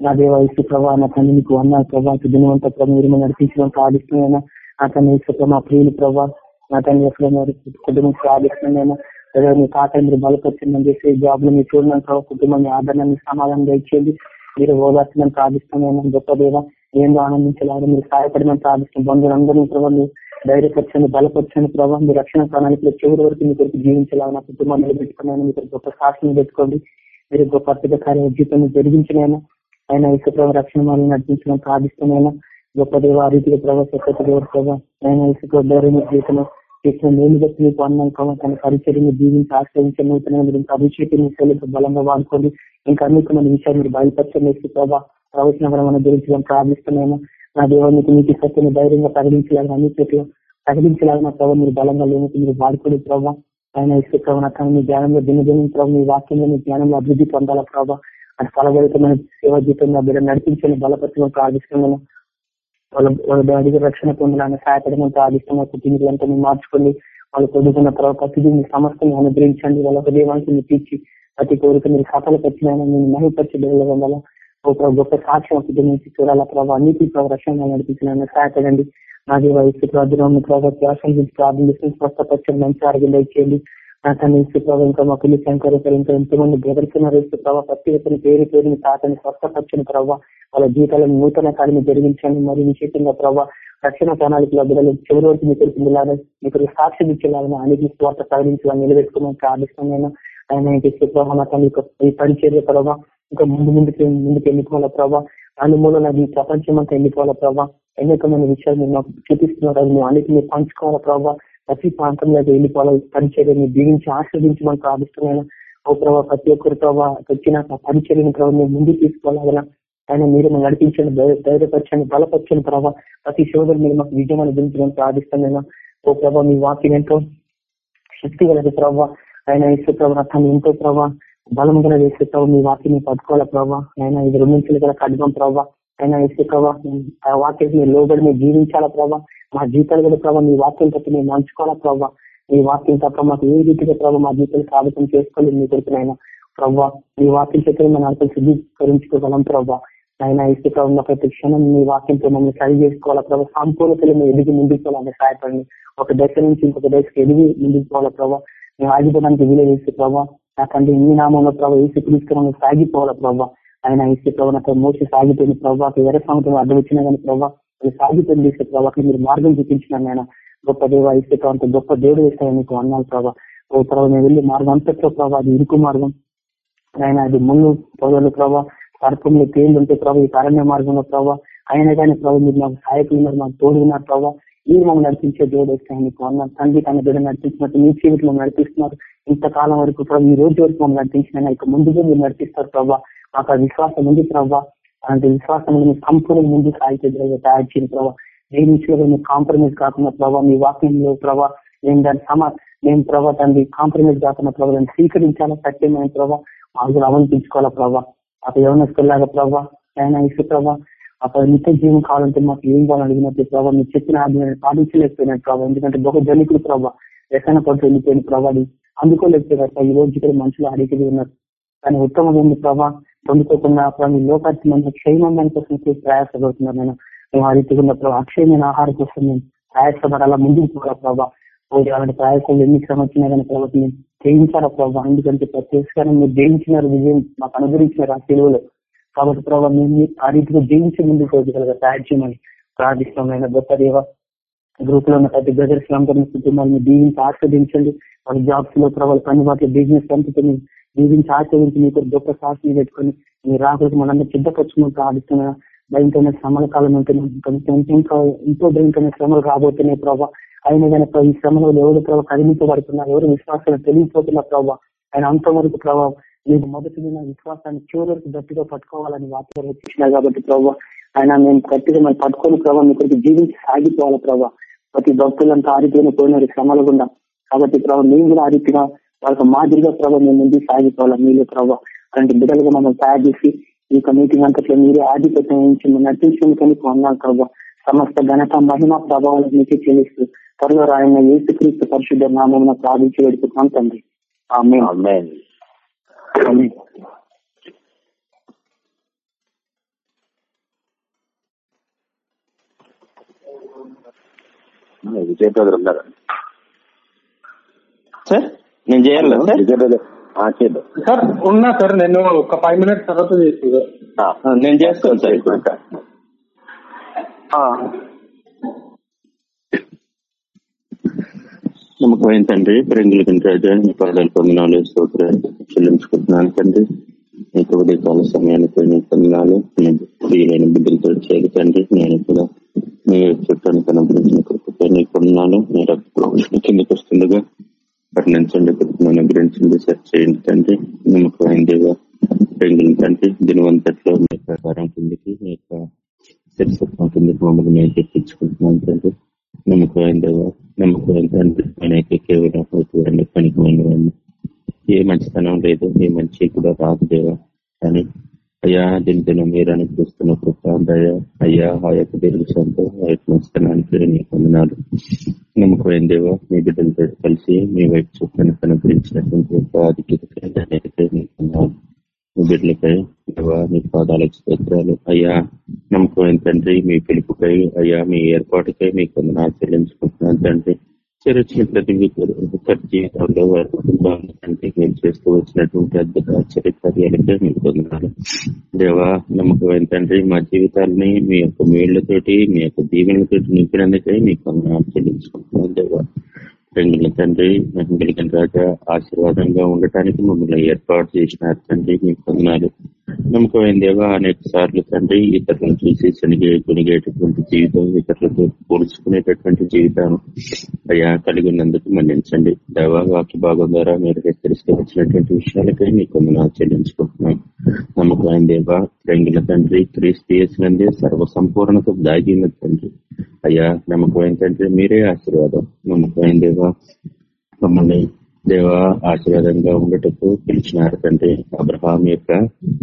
నా దేవ ఇసు నా తండ్రి నీకు అన్న ప్రభా దినవంత ప్రభావ మీరు నడిపించడం ప్రార్థిస్తున్నాయినా నా తన ఇసు ప్రభావ ప్రియులు ప్రభా నా తన కుటుంబం ప్రార్థిస్తున్నాయినా లేదా మీ తాత మీరు బలపరిచిందని చేసి జాబ్లో మీరు చూడడం ప్రభావ కుటుంబాన్ని ఆదరణ సమాధానం ఇచ్చేది మీరు ఓదార్చడం ప్రార్థిస్తున్నాయినా. గొప్ప దేవ ఏందో ఆనందించాలని మీరు సహాయపడమని ప్రార్థిస్తాం బంధువులందరినీ ప్రభావ మీరు ధైర్యపరచండి బలపరచండి ప్రభావ మీ రక్షణ ప్రణాళికలో చివరి వరకు మీ కొరకు జీవించాలని కుటుంబాన్ని నిలబెట్టుకున్నాను మీకు గొప్ప సాక్షిని పెట్టుకోండి. మీరు గొప్ప అద్భుత కార్య జీవితాన్ని జరిగించినైనా ఆయన ఇసు ప్రభు రక్షణ మార్గం నడిపించడం ప్రార్థిస్తున్నాయినా గొప్ప దేవ ఆ రీతిగా ప్రభావ సత్యత దేవ ప్రభావ ఆయన ఇసుక ధైర్య జీవితంలో చేసిన నేను బట్టి మీకు అన్నాను కావాలి తన పరిచర్ని జీవించి ఆశ్రయించండి అభిషేకం శైలితో బలంగా వాడుకోండి. ఇంకా అనేకమైన విషయాలు మీరు బయలుపరచండి ఇసు ప్రభావ ప్రవచనపరమైన గురించి ప్రార్థిస్తున్నాము. నా దేవానికి నీటి సత్యని ధైర్యంగా ప్రకటించాలని అన్ని చెట్లు ప్రకటించాలని ప్రభావ మీరు బలంగా లేని మీరు వాడుకోండి ప్రభావ ఆయన ఇసు ప్రభావ తన మీ జ్ఞానంలో దినదిన ప్రభావ మీ వాక్యంలో మీ జ్ఞానంలో అభివృద్ధి పొందాల ప్రభావ అది ఫలభరితమైన సేవ జీవితంలో బిడ్డ నడిపించని బలపరచడం ప్రార్థిస్తున్నాను వాళ్ళ వాళ్ళ అడిగి రక్షణ పొందాలని సహాయపడమని ప్రార్థిస్తున్న కుటుంబీకులంతా మీరు మార్చుకోండి. వాళ్ళు పొందుకున్న తర్వాత ప్రతిదీ మీ సమస్యను అనుగ్రహించండి. వాళ్ళ హృదయవానికి మీరు తీర్చి ప్రతి కోరిక మీరు ఖాతాలకు వచ్చిన మీరు మహిపరిచి వల్ల ఒక గొప్ప సాక్ష్యం నుంచి చూడాల ప్రభావ అన్నిటి ప్రభావ రక్షణ నడిపించిన సహాయపడండి. నాది వయసు ప్రార్థన ప్రభావ ధ్యాసం గురించి ప్రార్థించి స్వస్థపరచండి మంచి ఆరోగ్యం దయచేయండి. ప్రభావ ఇంకా మా పిల్లి శంకర్ ఇంకా ఎంతమంది బెదరుతున్నారు ఇసు ప్రభావ ప్రతి ఒక్కరి పేరు పేరుని తాతని స్వస్థపరిచిన ప్రభావ వాళ్ళ జీవితాలను నూతన కాలిని జరిగించండి మరియు విశేషంగా ప్రభావ రక్షణ ప్రణాళికలో బిడ్డలు చివరి వరకు మీకు పిల్లలాగా మీకు సాక్ష్యం ఇచ్చేలాగా అనేక స్వార్థ ప్రకటించాలని నిలబెట్టుకోమని ప్రార్థిస్తున్నాను ఆయన ప్రభావ ఈ పరిచర్య ప్రభావ ఇంకా ముందు ముందుకు ముందుకు ఎన్నుకోవాల ప్రభావ అనుమూలన ఈ ప్రపంచం అంతా ఎన్నుకోవాల ప్రభావ అనేకమైన విషయాలు మీరు మాకు చూపిస్తున్నారు. అది మేము అన్నిటిని పంచుకోవాల ప్రభావ ప్రతి ప్రాంతంలో వెళ్ళిపోవాలి పరిచర్యని దీవించి ఆశ్రదించమని ప్రార్థిస్తున్నాను. ఓ ప్రభావ ప్రతి ఒక్కరి ప్రభావ వచ్చిన పరిచర్యని ప్రభావ ముందు ముందుకు తీసుకోవాలన్నా ఆయన మీరు నడిపించండి ధైర్యపరచండి బలపరచండి ప్రభావ ప్రతి శోధన మీరు మాకు విజయం అనుభవించమని ప్రార్థిస్తున్నాను. ఓ ప్రభావ మీ వాక్యం ఎంతో శక్తి కలదు ప్రభావ ఆయన ఇసు ప్రభావ తను ఎంతో ప్రభావ బలం గల వేసే ప్రభావ మీ వాక్యం పట్టుకోవాలి ప్రభావ ఆయన ఇది రెండించులు గల ఖడ్గం ప్రభావ అయినా ఇస్తే ప్రభావ ఆ వాక్యం మీరు లోబడి మీరు జీవించాలా ప్రభావ మా జీవితాలు కూడా ప్రభావ మీ వాక్యం తప్ప మేము మంచుకోవాలా ప్రభావ మీ వాక్యం తప్ప మాకు ఏ రీతిగా ప్రభావ మా జీవితాలు సాధకం చేసుకోలేదు మీ కొడుకునైనా ప్రభావ మీ వాక్యం చెప్పిన మన అర్థం శుద్ధీకరించుకోగలం ప్రభావ ఆయన ఇస్తే ప్రభావ ప్రతి క్షణం మీ వాక్యంతో మమ్మల్ని సరి చేసుకోవాలా ప్రభావ సంపూర్ణతలు మేము ఎదిగి ముందుకు పోవాలని సహాయపడండి. ఒక దశ నుంచి ఇంకొక దశకి ఎదిగి ముందుకు పోవాలా ప్రభావ మేము ఆగిపోవడానికి వీలు వేసే ప్రభావ నా ఈ మీ నామంలో ప్రభావ ఏసు క్రీస్తు సాగిపోవాలా ప్రభావ ఆయన ఇస్తే ప్రభావ నాకు మోసి సాగిపోయిన ప్రభావ వేరే సముద్రం అడ్డు వచ్చినా కానీ ప్రభావ అది సాగిపోయింది తీసే ప్రభావ మీరు మార్గం చూపించిన ఆయన గొప్ప దేవ ఇస్తే ప్రభావం గొప్ప దేవుడు వేస్తాయి మీకు అన్నాను ప్రభావ ఓ ప్రభావ నేను వెళ్ళి మార్గం అంతట్లో ప్రభావ అది ఇరుకు మార్గం. ఆయన అది ముళ్ళు పొదలు ప్రభావ సర్పంలో తేళ్ళు ఉంటే ప్రభావ ఈ అరణ్య మార్గంలో ప్రభావ ఆయన కానీ ప్రభావ మీరు మాకు సహాయకులు ఉన్నారు మాకు తోడు ఉన్నారు ప్రభావ మీరు మమ్మల్ని నడిపించే దేవుడు వస్తాయి మీకు అన్న తండ్రి తన బిడ్డ నడిపించినట్టు మీ జీవితంలో నడిపిస్తున్నారు. ఇంతకాలం వరకు ప్రభావ ఈ రోజు వరకు మమ్మల్ని నడిపించిన ఇక ముందుగా మీరు నడిపిస్తారు ప్రభావ మాకు ఆ విశ్వాసం ఉంది ప్రభావ అలాంటి విశ్వాసం సంపూర్ణ ముందు సాగితే తయారు చేయండి ప్రభావ ఏ విషయంలో కాంప్రమైజ్ కాకుండా ప్రభావ మీ వాక్యంలో ప్రభావ నేను దాని సమా నేను ప్రభావ దాన్ని కాంప్రమైజ్ కాకుండా ప్రభావ దాన్ని స్వీకరించాలా సత్యమైన ప్రభావ మాకు అవలంబించుకోవాలా ప్రభావ అక్కడ యవనస్తులాగా ప్రభావ ఆయన ఇసు ప్రభావ అక్కడ నిత్య జీవం కావాలంటే మాకు ఏం కావాలని ప్రభావ మీరు చెప్పిన ఆజ్ఞాన్ని పాటించలేకపోయినాడు ప్రభావ ఎందుకంటే ఒక జనికుడు ప్రభావ రసాయన పడుతూ వెళ్ళిపోయిన ప్రభావం అందుకోలేకపోయారు ఈ రోజు ఇక్కడ మనుషులు అడిగి ఉన్నారు. కానీ ఉత్తమమైన ప్రభావ పొందుకోకుండా మీ లోకానికి క్షేమం కోసం ప్రయాసపడుతున్నారు నేను మేము ఆ రీతిగా ఉన్న ప్రభావ అక్షయమైన ఆహారం కోసం మేము ప్రయాసపడాలా? ముందుకు పోరా ప్రభావ అలాంటి ప్రయాసాలు ఎన్ని శ్రమ వచ్చినా కానీ ప్రభావ మేము జయించాలా ప్రభావ ఎందుకంటే ప్రత్యేకంగా మీరు జయించినారు విజయం మాకు అనుగ్రహించినారు ఆ తెలుగులో కాబట్టి ప్రభావ మేము ఆ రీతిగా జయించి ముందుకు పోగలగా తయారు చేయమని ప్రార్థిష్టమైన గొప్ప దేవ గ్రూప్లో ఉన్న ప్రతి బ్రదర్స్ అందరినీ కుటుంబాలను దీవించి ఆస్వాదించండి. వాళ్ళ జాబ్స్లో ప్రభావ పని వాటి బిజినెస్ పంపుతుంది దీవించి ఆస్వాదించి మీకు గొప్ప సాక్షిని పెట్టుకొని మీ రాకులకు మనందరూ సిద్ధపరచుకుని ప్రార్థిస్తున్నా భయంకరమైన శ్రమల కాలం ఉంటుంది ఇంకా ఎంతో భయంకరమైన శ్రమలు రాబోతున్నాయి ప్రభావ ఆయన కనుక ఈ శ్రమలో ఎవరు ప్రభావ కదిలించబడుతున్నారు ఎవరు విశ్వాసాలు తెలియపోతున్నారు ప్రభావ ఆయన అంతవరకు ప్రభావం మీకు మొదటి దిన విశ్వాసాన్ని చివరికి గట్టిగా పట్టుకోవాలని వాతావరణం చూసినారు కాబట్టి ప్రభావ ఆయన మేము గట్టిగా మనం పట్టుకొని ప్రభావ ఇక్కడికి జీవించి సాగిపోవాలి ప్రభావ ప్రతి భక్తులంతా ఆరిపోయిన పోయినారు శ్రమల గుండా కాబట్టి ప్రభావ మేము కూడా ఆ రీతిగా వాళ్ళకి మాదిరిగా ప్రభావ మేము ముందుకు సాగిపోవాలి? మీరే ప్రభావ అలాంటి బిడ్డలుగా మనం తయారు చేసి ఈ యొక్క మీటింగ్ అంతట్లో మీరే ఆధిపత్యం నుంచి నటించుకుని కొన్నాను ప్రభావ సమస్త ఘనత మహిమ ప్రభావాలను మీకే చెల్లిస్తూ త్వరలో రాయన ఏసుక్రీస్తు పరిశుద్ధ నామం ప్రార్థించి పెడుతున్నాం తండ్రి. ఆమె విజయ్ బ్రదర్ ఉన్నారు? సార్? నేను చేయాలా సార్? విజయ్ బ్రదర్ చేద్దాం సార్ ఉన్నా సార్ నేను ఒక ఫైవ్ మినిట్స్ తర్వాత చేసి నేను చేస్తాను సార్ ఇప్పుడు. నమ్మకమైన తండ్రి ప్రేంగుల రాజా. మీ పాదాలు పొందినాలు స్తోత్రాలు చెల్లించుకుంటున్నాను తండ్రి. మీకు ఉదయకాల సమయానికి నేను పొందినాలు నేను బిడ్డలతో చేరి తండ్రి నేను కూడా మీ చుట్టాన్ని కనుగరించిన కృపతో నీకు మీ రక్త కిందకు వస్తుండగా వర్ణించండి కృపను గురించండి సెర్చ్ చేయండి తండ్రి. నమ్మకమైన దేవ పెంగిన తండ్రి దినవంతట్లో మీ యొక్క ప్రకారం కిందకి మీ యొక్క శిరసత్వం కిందకి మమ్మల్ని మేము తెప్పించుకుంటున్నాం తండ్రి. నమ్మకమైన దేవ నమ్మకమైన తండ్రి అనేక కేవలం రెండు పనికి ఏ మంచితనం లేదు ఏ మంచి కూడా రాదు దేవా. కానీ అయ్యా దినదిన మీరు అనుగ్రహిస్తున్న కృప అయ్యా ఆ యొక్క దీర్ఘంతో ఆ యొక్క నమస్కరణానికి నీకు పొందినాడు నమ్మకమైన దేవ మీ బిడ్డలతో కలిసి మీ వైపు చూపడానికి కనుగరించినటువంటి యొక్క ఆధిక్యతకై మీ బిడ్డలపై దేవా మీ పాదాలకు స్తోత్రాలు. అయ్యా నమ్మకమైన తండ్రి మీ పిలుపుకై అయ్యా మీ ఏర్పాటుకై మీకు వందనాలు చెల్లించుకుంటున్నాను తండ్రి. చేరొచ్చిన ప్రతి ఒక్కరి జీవితంలో వారి కుటుంబాన్ని తండ్రి చేస్తూ వచ్చినటువంటి అద్భుత ఆశ్చర్యకార్యాలకే మీకు వందనాలు దేవా నమ్మకమైన తండ్రి మా జీవితాలని మీ యొక్క మేళ్ళతోటి మీ యొక్క దీవెనలతోటి నింపినందుకై మీకు వందనాలు చెల్లించుకుంటున్నాను దేవా రెండుల తండ్రి మహిళగిన రాజా ఆశీర్వాదంగా ఉండటానికి మమ్మల్ని ఏర్పాటు చేసినారు తండ్రి మీకు వందనాలు నమ్మకమైన దేవా అనేక సార్లు తండ్రి ఇతరులను చూసి శనిగే కొనిగేటటువంటి జీవితం ఇతరులతో పోల్చుకునేటటువంటి జీవితం అయ్యా కలిగి ఉన్నందుకు మన్నించండి. దేవా వాక్య భాగం ద్వారా మీరు హెచ్చరిస్తున్నటువంటి విషయాలకై మీకు వందనాలు చెల్లించుకుంటున్నాం. నమ్మకమైన దేవా రెంగిల తండ్రి క్రీస్తు చేసినందే సర్వసంపూర్ణత దాగిన తండ్రి. అయ్యా నమ్మకం ఏంటంటే మీరే ఆశీర్వాదం. నమ్మకమైన దేవా మమ్మల్ని దేవ ఆశీర్వాదంగా ఉండటకు పిలిచినారు తండ్రి అబ్రహాం యొక్క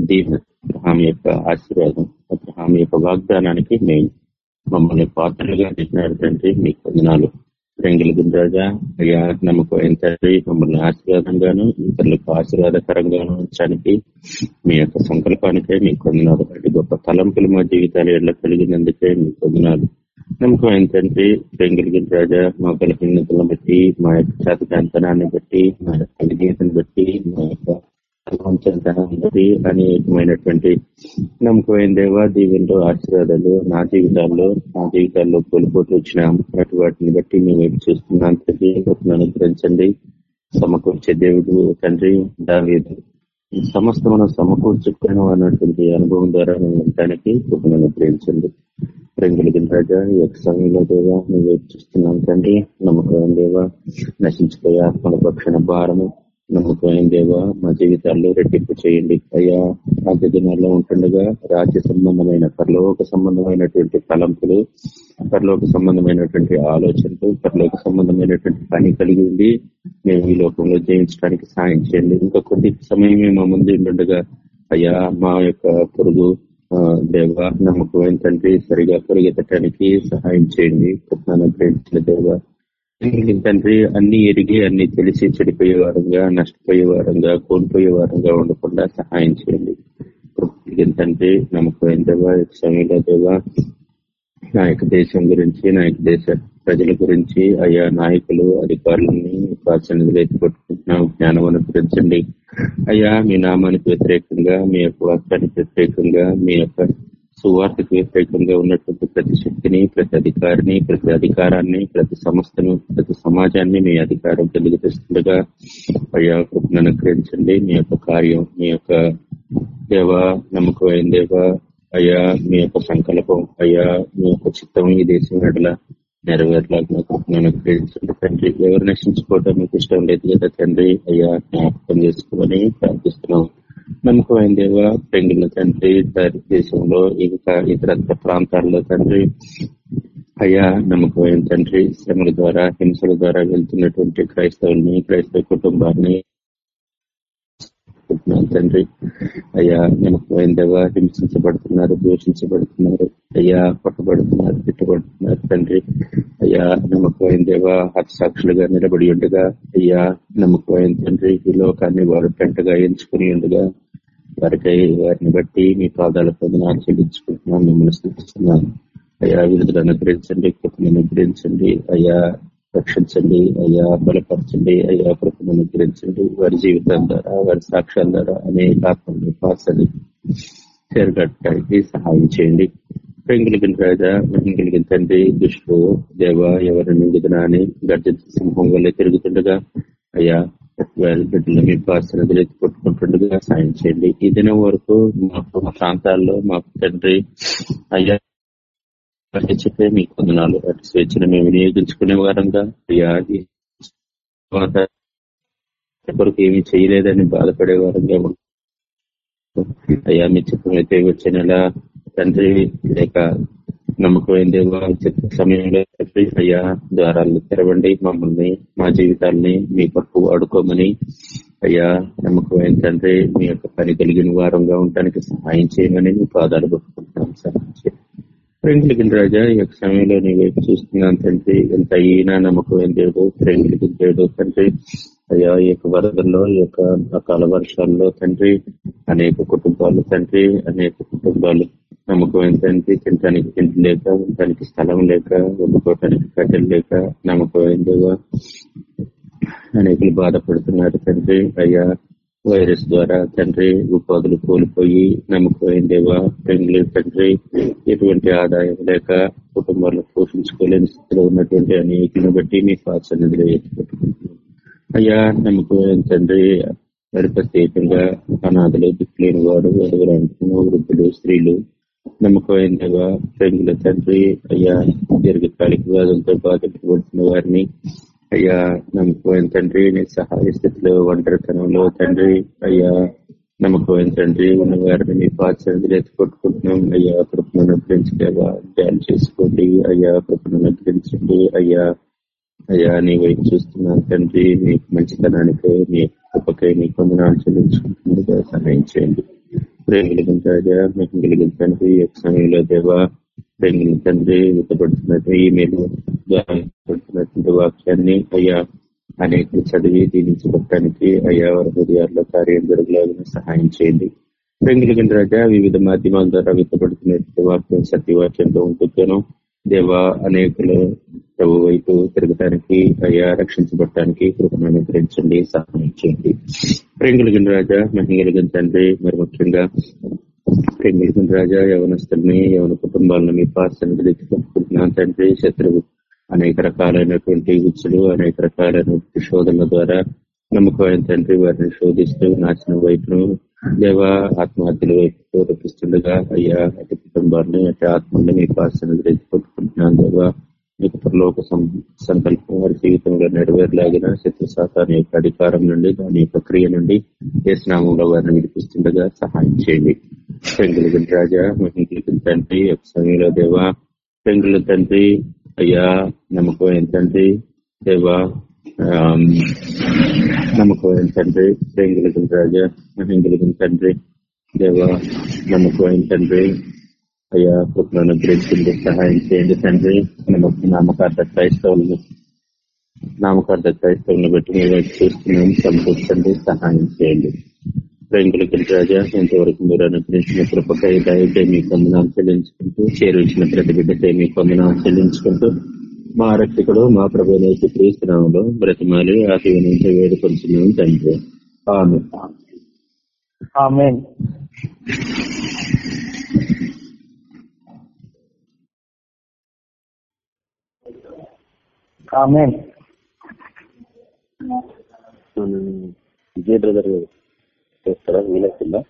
దీవెన అబ్రహాం యొక్క ఆశీర్వాదం అబ్రహాం యొక్క వాగ్దానానికి మెయిన్ మమ్మల్ని పాత్రలుగా పెట్టినారు తండ్రి మీకు వందనాలు రెంగిల గుండ్రాజా అయ్యా నమ్మకం ఏంటంటే మమ్మల్ని ఆశీర్వాదంగాను ఇతరులకు ఆశీర్వాదకరంగాను ఉంచడానికి మీ యొక్క సంకల్పానికే మీకు వందనాలు అటు గొప్ప తలంపులు మా జీవితాలు ఎట్లా కలిగినందుకే మీకు వందనాలు నమ్మకం ఏంటంటే బెంగళూరు రాజా మా బలహీనతలను బట్టి మా యొక్క చేతకాంతనాన్ని బట్టి మా యొక్క విధేయతను బట్టి మా యొక్క అనేకమైనటువంటి నమ్మకమైన దేవ దీవెనలో ఆశీర్వాదాలు నా జీవితాల్లో నా జీవితాల్లో కోల్పోతూ వచ్చిన. వాటిని బట్టి మేము చూస్తున్నాం చూస్తున్నాను తండ్రి అనుగ్రహించండి. సమకూర్చే దేవుడు తండ్రి దావేదు. ఈ సమస్త మనం సమకూర్చుకుని అన్నటువంటి అనుభవం ద్వారా మేము ఉండటానికి కృపను అనుగ్రహించండి ప్రేంగులిగిన రాజా ఈ యొక్క సమయంలో దేవా నువ్వు చూస్తున్నాం తండ్రి. నమ్మకం దేవా నశించిపోయే ఆత్మల పక్షణ భారము. నమ్మకమైన దేవా మా జీవితాల్లో రెట్టింపు చేయండి. అయ్యా రాజ్య దినాల్లో ఉంటుండగా రాజ్య సంబంధమైన పరలోక సంబంధమైనటువంటి తలంపులు పరలోక సంబంధమైనటువంటి ఆలోచనలు పరలోక సంబంధమైనటువంటి పని కలిగి ఉంది మేము ఈ లోకంలో జయించడానికి సాయం చేయండి. ఇంకా కొద్ది సమయమే మా ముందు ఉండగా అయ్యా మా యొక్క పొరుగు దేవ నమ్మకమైన తండ్రి సరిగా పరిగెత్తడానికి సహాయం చేయండి. కృష్ణాను దేవ తండ్రి అన్ని ఎరిగి అన్ని తెలిసి చెడిపోయే వారంగా నష్టపోయే వారంగా కోల్పోయే వారంగా ఉండకుండా సహాయం చేయండి. తండ్రి నమ్మకం ఎంతగా సమయంలో నా యొక్క దేశం గురించి నా యొక్క దేశ ప్రజల గురించి అయ్యా నాయకులు అధికారులని ప్రాచీనతలు ఎత్తుపట్టుకుంటున్నాం జ్ఞానం అనుగ్రహించండి. అయ్యా మీ నామానికి వ్యతిరేకంగా మీ యొక్క వాక్యానికి వ్యతిరేకంగా మీ యొక్క సువార్తకు వ్యతిరేకంగా ఉన్నటువంటి ప్రతి శక్తిని ప్రతి అధికారిని ప్రతి అధికారాన్ని ప్రతి సంస్థను ప్రతి సమాజాన్ని మీ అధికారం తెలియజేస్తుండగా అయ్యా కృపను అనుగ్రహించండి. మీ యొక్క కార్యం మీ యొక్క దేవ నమ్మకమైన దేవ అయ్యా మీ యొక్క సంకల్పం అయ్యా మీ యొక్క చిత్తం ఈ దేశం ఎడల నెరవేరలాగా కృపను అనుగ్రహించండి. తండ్రి ఎవరు నశించుకోవడం మీకు ఇష్టం లేదు కదా తండ్రి? అయ్యా జ్ఞాపకం చేసుకోమని ప్రార్థిస్తున్నాం. నమ్మకమైన దేవ పెంగుల తండ్రి దేశంలో ఇంకా ఇతర ప్రాంతాల్లో తండ్రి. అయ్యా నమ్మకమైన తండ్రి శ్రమల ద్వారా హింసల ద్వారా వెళ్తున్నటువంటి క్రైస్తవుల్ని క్రైస్తవ కుటుంబాన్ని తండ్రి. అయ్యా నమ్మకమైన హింసించబడుతున్నారు దూషించబడుతున్నారు అయ్యా పట్టుబడుతున్నారు తిట్టబడుతున్నారు తండ్రి. అయ్యా నమ్మకమైన దేవ హతసాక్షులుగా నిలబడి ఉండగా అయ్యా నమ్మకమైన తండ్రి ఈ లోకాన్ని వారు పెంటగా ఎంచుకుని ఉండగా వారికి వారిని బట్టి మీ పాదాల పొందనాలు చెల్లించుకుంటున్నాం మిమ్మల్ని సూచిస్తున్నాను అయ్యా విధులు అనుగ్రహించండి కృపను అనుగ్రహించండి. అయ్యా రక్షించండి అయ్యా బలపరచండి అయ్యా కృపను అనుగ్రహించండి. వారి జీవితం ద్వారా వారి సాక్ష్యాల ద్వారా అనేక ఆత్మని పాసని చేరగట్టడానికి సహాయం చేయండి. ప్రేంగులిగిన రాజా మహింగులిగిన తండ్రి దుష్టు దేవ ఎవరి నిండుదనా అని గర్జిత సింహం వల్ల తిరుగుతుండగా అయ్యా బిడ్డలు మీ పాసనదులు కొట్టుకుంటుండగా సాయం చేయండి. ఈ దినం వరకు మా ప్రాంతాల్లో మా తండ్రి అయ్యా చెప్పే మీ కొందనాలు అటు స్వేచ్ఛను మేము వినియోగించుకునే వారంగా కొరకు ఏమి చేయలేదని బాధపడే వారంగా అయ్యా మీ చిత్రం అయితే వచ్చే నెల తండ్రి లేక నమ్మకమైన దేవ సమయంలో అయ్యా ద్వారాలు తెరవండి మమ్మల్ని మా జీవితాల్ని మీ కొరకు వాడుకోమని. అయ్యా నమ్మకమైన తండ్రి మీ యొక్క పని కలిగిన వారంగా ఉండడానికి సహాయం చేయమని మీ పాదాలు పట్టుకుంటున్నాం సహాయం చేయండి ఫ్రెండ్ రాజా ఈ యొక్క సమయంలో నీ వైపు చూస్తున్నాను తండ్రి. ఎంత అయినా నమ్మకమైన దేవుడు ప్రేంగులకి దేవుడు తండ్రి. అయ్యా ఈ యొక్క వరదల్లో ఈ యొక్క అకాల వర్షాల్లో తండ్రి అనేక కుటుంబాలు తండ్రి అనేక కుటుంబాలు నమ్మకమైన తండ్రి? తినటానికి తిండి లేక ఉండటానికి స్థలం లేక వండుకోవటానికి కట్టెలు లేక నమ్మకమైన అనేకలు బాధపడుతున్నారు తండ్రి. అయ్యా వైరస్ ద్వారా తండ్రి ఉపాధులు కోల్పోయి నమ్మకమైన దేవా పెంగ్లీ తండ్రి ఎటువంటి ఆదాయం లేక కుటుంబాలను పోషించుకోలేని స్థితిలో ఉన్నటువంటి అనేకను బట్టి మీ పాత్సన్నిధిలో ఎత్తిపెట్టుకుంటున్నాం అయ్యా నమ్మకమైన తండ్రి ప్రత్యేకంగా అనాథలు దిక్కులేని వాడు ఎదుగురంటున్న వృద్ధులు స్త్రీలు నమ్మకమైన దేవా పెంగుల తండ్రి అయ్యా దీర్ఘకాలిక వ్యాధులతో బాధపడుతున్న వారిని అయ్యా నమ్మకం తండ్రి? నీ సహాయ స్థితిలో ఒంటరితనంలో తండ్రి అయ్యా నమ్మకం ఏంటండ్రి ఉన్న వారిని మీ పాత్రలు ఎత్తుకొట్టుకుంటున్నాం అయ్యా కృపను అనుగ్రహించలేవా ధ్యానం చేసుకోండి. అయ్యా కృపను అనుగ్రహించండి. అయ్యా అయ్యా నీ వైపు చూస్తున్నాను తండ్రి. నీ మంచితనానికై నీ కృపకై నీ కొందనాలు చెల్లించుకుంటుండగా సహాయం చేయండి. ప్రేమ కలిగిన మీకు కలిగించండి తండ్రి యొక్క సమయంలో దేవా ప్రేమ తండ్రి విత్తపడుతున్నట్టు ఈమెయిల్ పడుతున్నటువంటి వాక్యాన్ని అయ్యా అనేక చదివి దీనించబట్టడానికి అయ్యా వారి హృదయాల్లో కార్యం జరగలాగిన సహాయం చేయండి. ప్రేంగులగిన రాజా వివిధ మాధ్యమాల ద్వారా విత్తపడుతున్నటువంటి వాక్యం సత్యవాక్యంతో ఉంటున్నాను. దేవ అనేకులు ప్రభు వైపు తిరగటానికి అయ్యా రక్షించబడటానికి కృపను అనుగ్రహించండి సహాయం చేయండి. ప్రేంగులగిన రాజా మహిళగిన తండ్రి మరి ముఖ్యంగా రాజా యవనస్తుల్ని యవన కుటుంబాలను మీ పాసన్ని తెచ్చుకుంటున్నాను. తండ్రి శత్రువు. అనేక రకాలైనటువంటి ఉచ్చులు అనేక రకాలైనటువంటి శోధనల ద్వారా నమ్మకమైన తండ్రి వారిని శోధిస్తూ నాశనం వైపును దేవ ఆత్మహత్యల వైపు రూపిస్తుండగా అయ్యా అటు కుటుంబాన్ని అటు ఆత్మల్ని మీ పాసన కొట్టుకుంటున్నాను దేవా. మీకు పరలోక సంకల్పం వారి జీవితంలో నెరవేరలాగిన శత్రు శాతాన్ని యొక్క అధికారం నుండి దాని యొక్క క్రియ నుండి ఏ స్నామంలో వారిని విడిపిస్తుండగా సహాయం చేయండి. పెంగుల రాజా మహిళ తండ్రి ఒక సమయంలో దేవ పెంగుల తండ్రి అయ్యా నమ్మకం తండ్రి దేవా నమ్మకం తండ్రి ప్రేంగులగిన రాజా మహింగులగిన తండ్రి దేవా నమ్మకం తండ్రి అయ్యా కృపలను గ్రహించండి సహాయం చేయండి తండ్రి. నామకార్థ క్రైస్తవులను నామకార్థ క్రైస్తవులను బట్టి మీరు చూస్తున్నాం. సంతోషండి సహాయం చేయండి. ప్రేంకులకి రాజా ఎంతవరకు మీరు అనుగ్రహించిన కృపకై దయకై మీ కొందనాలు చెల్లించుకుంటూ చేరువిచ్చిన ప్రతి బిడ్డకై మీ కొందనాలు చెల్లించుకుంటూ మా రక్షకుడు మా ప్రభు క్రీస్తునామంలో బ్రతిమాలి అతి నుంచి వేడుకొంచున్నాం తండ్రి. ఆమె విజయ్ బ్రదర్ చేస్తారా? వీలవుతుందా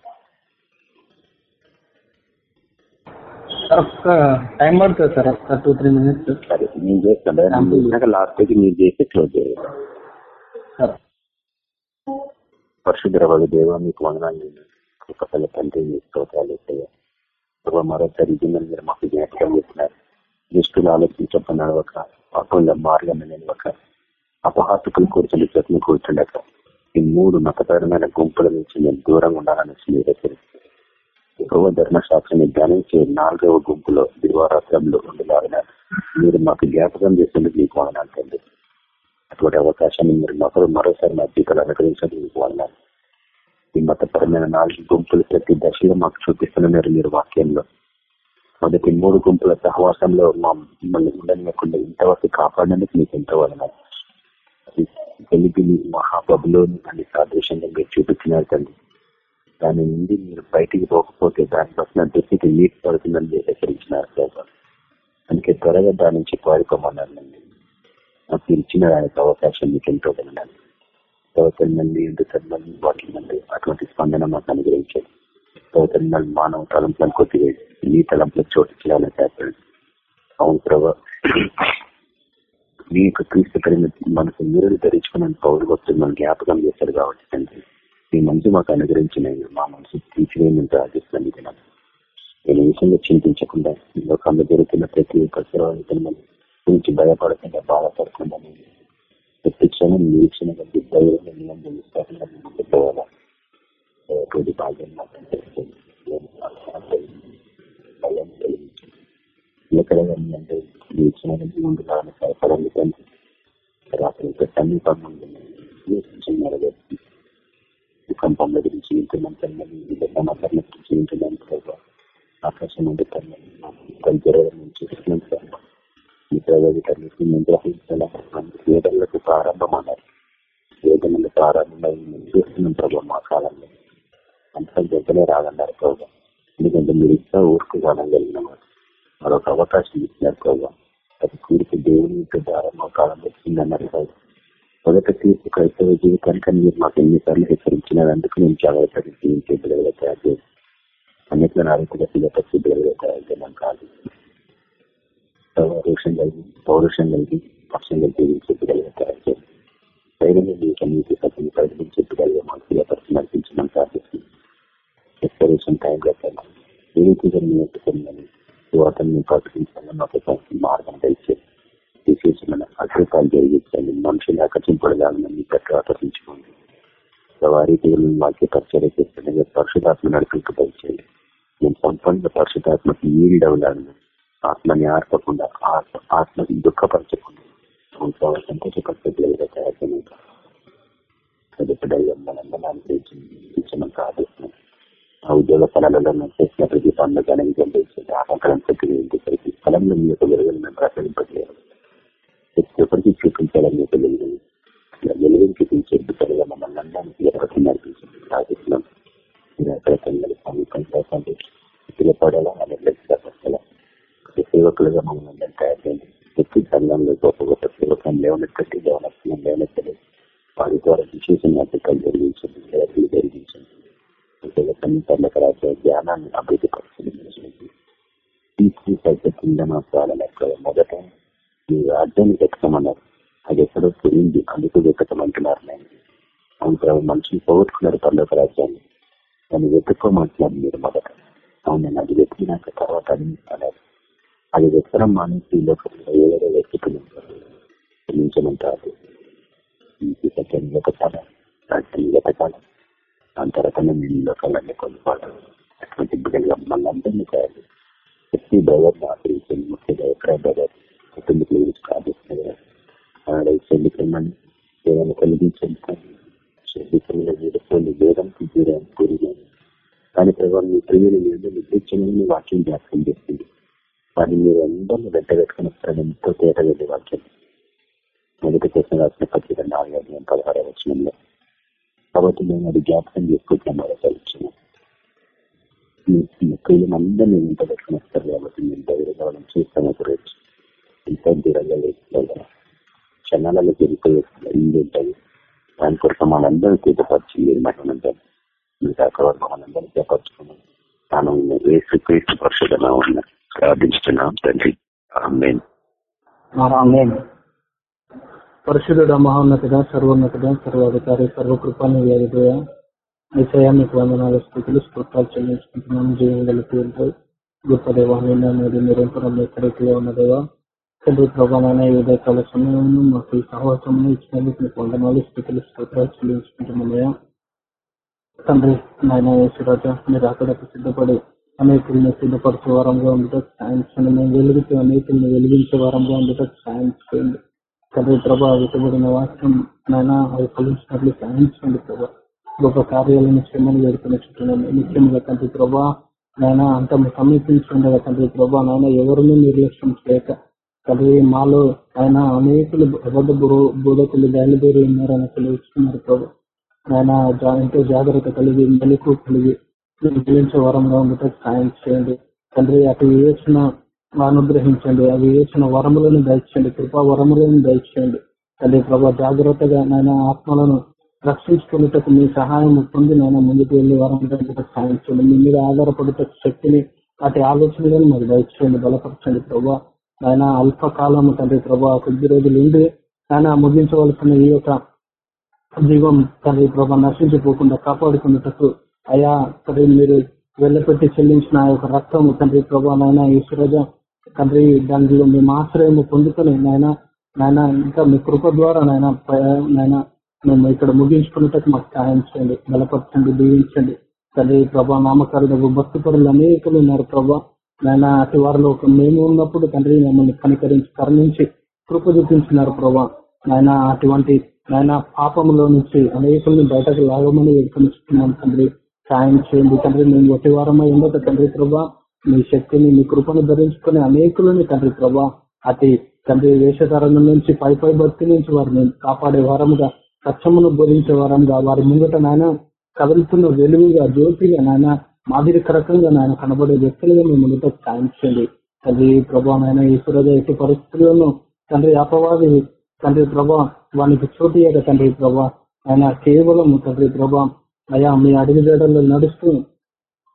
టైం పడుతుంది సార్ ఒక్క టూ త్రీ మినిట్స్. సరే నేను చేస్తాను లాస్ట్కి మీరు చేసి క్లోజ్ చేయాలి సార్. పరిశుద్ధ దేవ మీకు వందనాలు. కృపల తండ్రి స్తోత్రాలు మరోసారి ఇది మీరు మాకు జ్ఞాపకం చేస్తున్నారు. దుష్టులు ఆలోచించక నడవక అపోల మార్గం ఒక హాత్తుకులు కూర్చుని చెట్లను కూర్చుండక ఈ మూడు మతపరమైన గుంపుల నుంచి నేను దూరంగా ఉండాలని మీరు హెచ్చరిస్తారు ఎక్కువ ధర్మశాస్త్రాన్ని ధ్యానించే నాలుగవ గుంపులో దివారాత్రంలో ఉండేలాగిన మీరు మాకు జ్ఞాపకం చేసేందుకు మీకు వాళ్ళని తండ్రి. అటువంటి అవకాశాన్ని మీరు మాకు మరోసారి మా జీతాలు అనుగ్రహించడానికి మీకు వాళ్ళని ఈ మతపరమైన నాలుగు గుంపులు ప్రతి దశలో మాకు చూపిస్తున్నారు మీరు వాక్యంలో మొదటి మూడు గుంపుల సహవాసంలో మా మిమ్మల్ని ఉండనివ్వకుండా ఇంతవరకు కాపాడడానికి మీకు ఎంతో వలన తెలిపిని మహాబబులోని దాన్ని సాదృశ్యంగా మీరు చూపించినారు తండ్రి. దాని నుండి మీరు బయటికి పోకపోతే దాని పట్ల దృష్టికి నీటి పడుతుందని మీరు హెచ్చరించినారు ప్రభావ అందుకే త్వరగా దాని నుంచి పారిపోమన్నానండి. నాకు ఇచ్చిన దానికి అవకాశం మీకు ఎంతో వినండి తోతల మంది ఎండుతల వాటి మంది అటువంటి స్పందన మాకు అనుగ్రహించండి. తోతల మానవ తలంపులను కొద్దివేసి నీ తలంపులకు చోటు చేయాలని చేస్తాడు అవును ప్రభా. మీ యొక్క క్రీస్తు కలిగిన మనకు మీరు ధరించుకున్న పౌరు భక్తులు మనం జ్ఞాపకం చేశారు కాబట్టి తండ్రి మీ మనసు మాకు అనుగ్రహించిన మా మనసు తీర్చివేయమని ప్రార్థిస్తున్నాను ఇది నాకు నేను విషయంలో చింతించకుండా ఈ లోకంలో జరుగుతున్న ప్రతి ఒక్క సేవల గురించి భయపడకుండా బాధపడకుండా ప్రతి క్షణం నిరీక్షణ కలిగి ధైర్యంగా నియంత్రణ విశ్వాసంగా భాగ్యం మాకు తెలుస్తుంది భయం కలిగించింది ఎక్కడ అంటే నిరీక్షణ కలిగి ఉండాలని సహాయపడండి తండ్రి రాత్రి యొక్క సమీపంగా నెరవేరుతుంది భూకంపంలో గురించి వింటున్నాం తండ్రి వివిధ సమాచారం గురించి వింటున్నాం ప్రభావ ఆకాశం అంటే తండ్రి జరగడం నుంచి చూస్తున్నాం సార్ ఈ వేదనలకు ప్రారంభం అన్నారు వేదనలు ప్రారంభమై చూస్తున్నాం ప్రభావ మా కాలంలో అంతా జగ్గలే రాదన్నారు ప్రభావ ఎందుకంటే మీరు ఇంకా ఊరుకు కానగలిగిన వారు. మరొక అవకాశం ఇచ్చినారు ప్రభావ అది కూడికి దేవుని యొక్క ద్వారా మా కాలం వచ్చిందన్నారు ప్రభావ మొదట తీర్పు క్రైస్తవ జీవితానికి మీరు మాకు ఎన్నిసార్లు హెచ్చరించినారు. అందుకు నేను జాగ్రత్తగా జీవించే బిడ్డలుగా తయారు చేసి అన్నిట్లో ఆరోగ్య సిద్ధపరిచే బిడ్డలుగా తయారు చేయడం కాదు. పౌరుషం కలిగి పౌరుషం కలిగి పక్షంగా జీవించే బిడ్డలుగా తయారు చేయాలి ధైర్యంగా మీకు నీతి సత్యం ప్రకటించే బిడ్డలుగా మాకు పిల్లపరిచి నడిపించడం ప్రార్థిస్తుంది డిక్లరేషన్ టైం పెట్టాలి ఏ రీతిగా నేర్చుకున్నాను వాటిని యువతను ప్రకటించాలని మాకు మార్గం తెలిసేది విశేషమైన అద్భుతాలు జరిగించండి మనుషులు ఆకర్షింపడగాలని మీ పట్ల ఆకర్షించుకోండి. వారి వాక్య పరిచయం చేస్తుండగా పరిశుధాత్మ నడిపింపు దయచేయండి. మేము సంపూర్ణ పరిశుధాత్మకి ఈల్డ్ అవ్వాలని ఆత్మని ఆర్పకుండా ఆత్మ ఆత్మకి దుఃఖపరచకుండా సంతోషపరచగలిగే తయారు మనందరం ప్రార్థిస్తున్నాం. ఆ ఉద్యోగ స్థలాలలో మేము చేసిన ప్రతి పనులు గణించండి ఆపకరం ప్రతి ప్రతి స్థలంలో మీ యొక్క వెలుగులు మేము ప్రకటింపట్లేదు ప్రతి చూపించాలని మీకు వెలుగు వెలుగుని చూపించే బిడ్డలుగా మమ్మల్ని అందరికీ ఎవరికి నడిపించండి. ప్రార్థిస్తున్నాం. మీరు ఎక్కడ సమీపం పరిశుద్ధుడ మహోన్నతుడ సర్వోన్నతుడ సర్వాధికారి సర్వకృపాన్ని వేరుగా విషయా మీకు వందనాలు స్థితులు స్తోత్రాలు చెల్లించుకుంటున్నాం జీవం గలిపి గొప్ప దేవాన్ని మీరు నిరంతరం ఎక్కడైతే ఉన్నదేవా తండ్రి ప్రభావమైన ఈ ఉదయకాల సమయంలో మాకు ఈ సహవాసం ఇచ్చినందుకు మీకు వందనాలు స్థితులు స్తోత్రాలు చెల్లించుకుంటున్నామయ్యా. తండ్రి నాయన యేసురాజా మీరు అక్కడ సిద్ధపడి అనేకులను సిద్ధపరిచే వారంగా ఉండటం సాయం చేయండి మేము వెలుగుతూ అనేకులను వెలిగించే వారంగా ఉండటం సాయం చేయండి తండ్రి ప్రభా వెతబడిన వాక్యం నాయన అవి ఫలించినట్లు సాయం చేయండి ప్రభా. గొప్ప కార్యాలను చేయమని వేడుకుని చుట్టూన్నాను ముఖ్యంగా తండ్రి ప్రభా నాయన అంత సమీపించుండగా తండ్రి ప్రభా నాయన ఎవరిని నిర్లక్ష్యం చేయక తండ్రి మాలో ఆయన అనేకులు అబద్ధ బో- బోధకులు బయలుదేరి ఉన్నారని తెలియచుకున్నారు ప్రభా. ఆయన ఎంతో జాగ్రత్త కలిగి మెలకు కలిగి జీవించే వరంగా ఉండేటట్టు సాయం చేయండి. తండ్రి అటు వివేచన అనుగ్రహించండి. ఆ వివేచన వరములను దయచేయండి. కృపా వరములను దయచేయండి. తండ్రి ప్రభా జాగ్రత్తగా నాయన ఆత్మలను రక్షించుకున్నటకు మీ సహాయం పొంది నాయన ముందుకు వెళ్ళి వరం సాయం చేయండి. మీ మీద ఆధారపడేట శక్తిని వాటి ఆలోచనలను మరి దయచేయండి. బలపరచండి ప్రభా. ఆయన అల్పకాలము తండ్రి ప్రభా కొద్ది రోజులు ఉండి ఆయన ముగించవలసిన ఈ యొక్క జీవం తండ్రి ప్రభా నశించిపోకుండా కాపాడుకున్నటకు అయా తండ్రి మీరు వెళ్ళపెట్టి చెల్లించిన ఆ యొక్క రక్తము తండ్రి ప్రభా ఈశ్వరజ తండ్రి దానిలో మేము ఆశ్రయం పొందుకొని నాయన నాయన ఇంకా మీ కృప ద్వారా నాయన నాయన మేము ఇక్కడ ముగించుకున్నట్టు మాకు సహాయం చేయండి బలపరచండి దీవించండి. తండ్రి ప్రభా నామకారుడు భక్తిపరులు అనేకలు ఉన్నారు ప్రభా. నాయన అతి వారిలో ఒక మేము ఉన్నప్పుడు తండ్రి మమ్మల్ని కనికరించి కరుణించి కృప చూపించినారు ప్రభా. నాయన అటువంటి నాయన పాపంలో నుంచి అనేకుల్ని బయటకు లాగమని వేడుకొనిస్తున్నాం తండ్రి. సాయం చేయండి. తండ్రి మేము ఒకటి వారమై ఉండక తండ్రి ప్రభా మీ శక్తిని మీ కృపను ధరించుకునే అనేకులని తండ్రి ప్రభా అతి తండ్రి వేషధారణ నుంచి పై పై భక్తి నుంచి వారిని కాపాడే వారముగా సత్యమును బోధించే వారంగా వారి ముంగట నాయన కదులుతున్న వెలుగుగా జ్యోతిగా నాయన మాదిరికరకంగా నాయన కనబడే వ్యక్తులుగా మీ ముందుకు సాయం చేయండి. తండ్రి ప్రభా నాయన ఈశ్వరగా ఎట్టి పరిస్థితుల్లోనూ తండ్రి అపవాది తండ్రి ప్రభా వానికి చోటు తండ్రి ప్రభా ఆయన కేవలం తండ్రి ప్రభా అయ్యా మీ అడుగు నడుస్తూ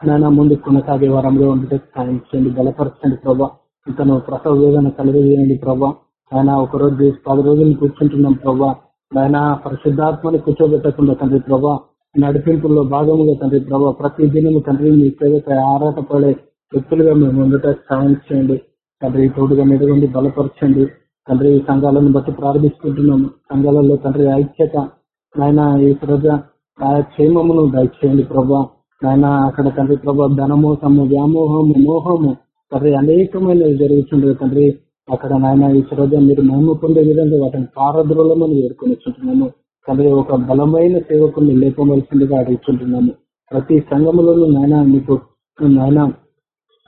నాయన ముందు కొనసాగే వారంలో ఉండటం సాయం చేయండి బలపరచండి ప్రభా. ఇతను ప్రసవ వేదన కలుగజేయండి ప్రభా. ఆయన ఒక రోజు పది రోజులు కూర్చుంటున్నాం ప్రభా. ఆయన పరిశుద్ధాత్మని కూర్చోబెట్టకుండా తండ్రి ప్రభా నడిపింపుల్లో భాగముగా తండ్రి ప్రభా ప్రతి దినము తండ్రి మీ సేవపై ఆరాటపడే వ్యక్తులుగా మేము ఉండటం సాయం చేయండి. తండ్రి తోడుగా మెదగండి బలపరచండి. తండ్రి సంఘాలను బట్టి ప్రారంభిస్తుంటున్నాము సంఘాలలో తండ్రి ఐక్యత ఆయన ఈ ప్రజ క్షేమమును దయచేయండి ప్రభా. నాయన అక్కడ తండ్రి ప్రభా ధనమోసము వ్యామోహము మోహము తండ్రి అనేకమైనవి జరుగుతుండే తండ్రి. అక్కడ నాయన ఈ రోజు మీరు మహిమ పొందే విధంగా వాటిని పారద్రోలమని వేడుకొనిచుంటున్నాము తండ్రి ఒక బలమైన సేవకుని లేపవలసిందిగా అడుగుతుంటున్నాము ప్రతి సంఘములోనూ నాయన మీకు నాయన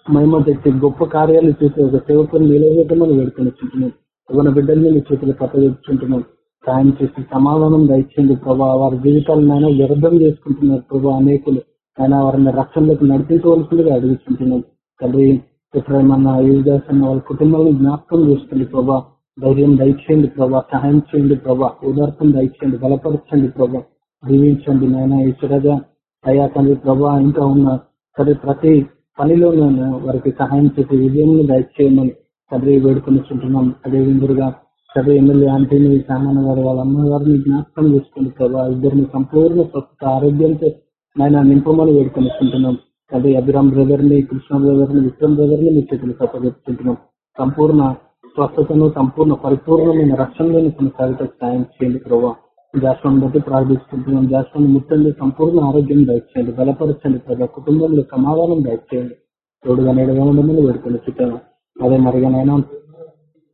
మహిమ తెచ్చి గొప్ప కార్యాలు చేసే ఒక సేవకుని నిలబెట్టమని వేడుకొని చుంటున్నాం బిడ్డల్ని మీ చేతులు పట్టజెప్పుకుంటున్నాం సాయం చేసి సమాధానం దయచేయండి ప్రభా. వారి జీవితాలను ఆయన వ్యర్థం చేసుకుంటున్నారు ప్రభా అనేకులు. ఆయన వారిని రక్షణలోకి నడిపించవలసిందిగా అడుగుతుంటున్నాం తండ్రి ఎప్పుడేమన్నా యూజ్ చేస్తున్న వాళ్ళ కుటుంబాలను జ్ఞాపకం చేసుకోండి ప్రభా. ధైర్యం దయచేయండి ప్రభా. సహాయం చేయండి ప్రభా. ఉదార్థం దయచేయండి. బలపరచండి ప్రభా. దీవించండి నాయన. ఈశ్వరగా అయ్యా తండ్రి ప్రభా ఇంకా ఉన్న సరే ప్రతి పనిలోనూ వారికి సహాయం చేసి విజయం దయచేయమని తండ్రి వేడుకొని చుంటున్నాం అదే విధంగా ప్రభు ఎమ్మెల్యే ఆంటీని సామాన్య గారు వాళ్ళ అమ్మగారిని జ్ఞాపకం చేసుకోండి ప్రభా ఇద్దరిని సంపూర్ణ స్వస్థత ఆరోగ్యంతో నాయన నింపమని వేడుకొనుకుంటున్నాం అదే అభిరామ్ బ్రదర్ని కృష్ణ బ్రదర్ని విక్రమ్ బ్రదర్ని మీ చేతులు సంపూర్ణ స్వస్థతను సంపూర్ణ పరిపూర్ణమైన రక్షణలను కొనసాగితే సాయం చేయండి ప్రభావ జాస్వాన్ని బట్టి ప్రార్థిస్తుంటున్నాం. జాస్వాన్ని ముట్టండి సంపూర్ణ ఆరోగ్యం దయచేయండి బలపరచండి ప్రభావ కుటుంబంలో సమాధానం దయచేయండి. తోడుగా నేడుగా ఉండమని వేడుకొని చుట్టాను. అదే మరిగానైనా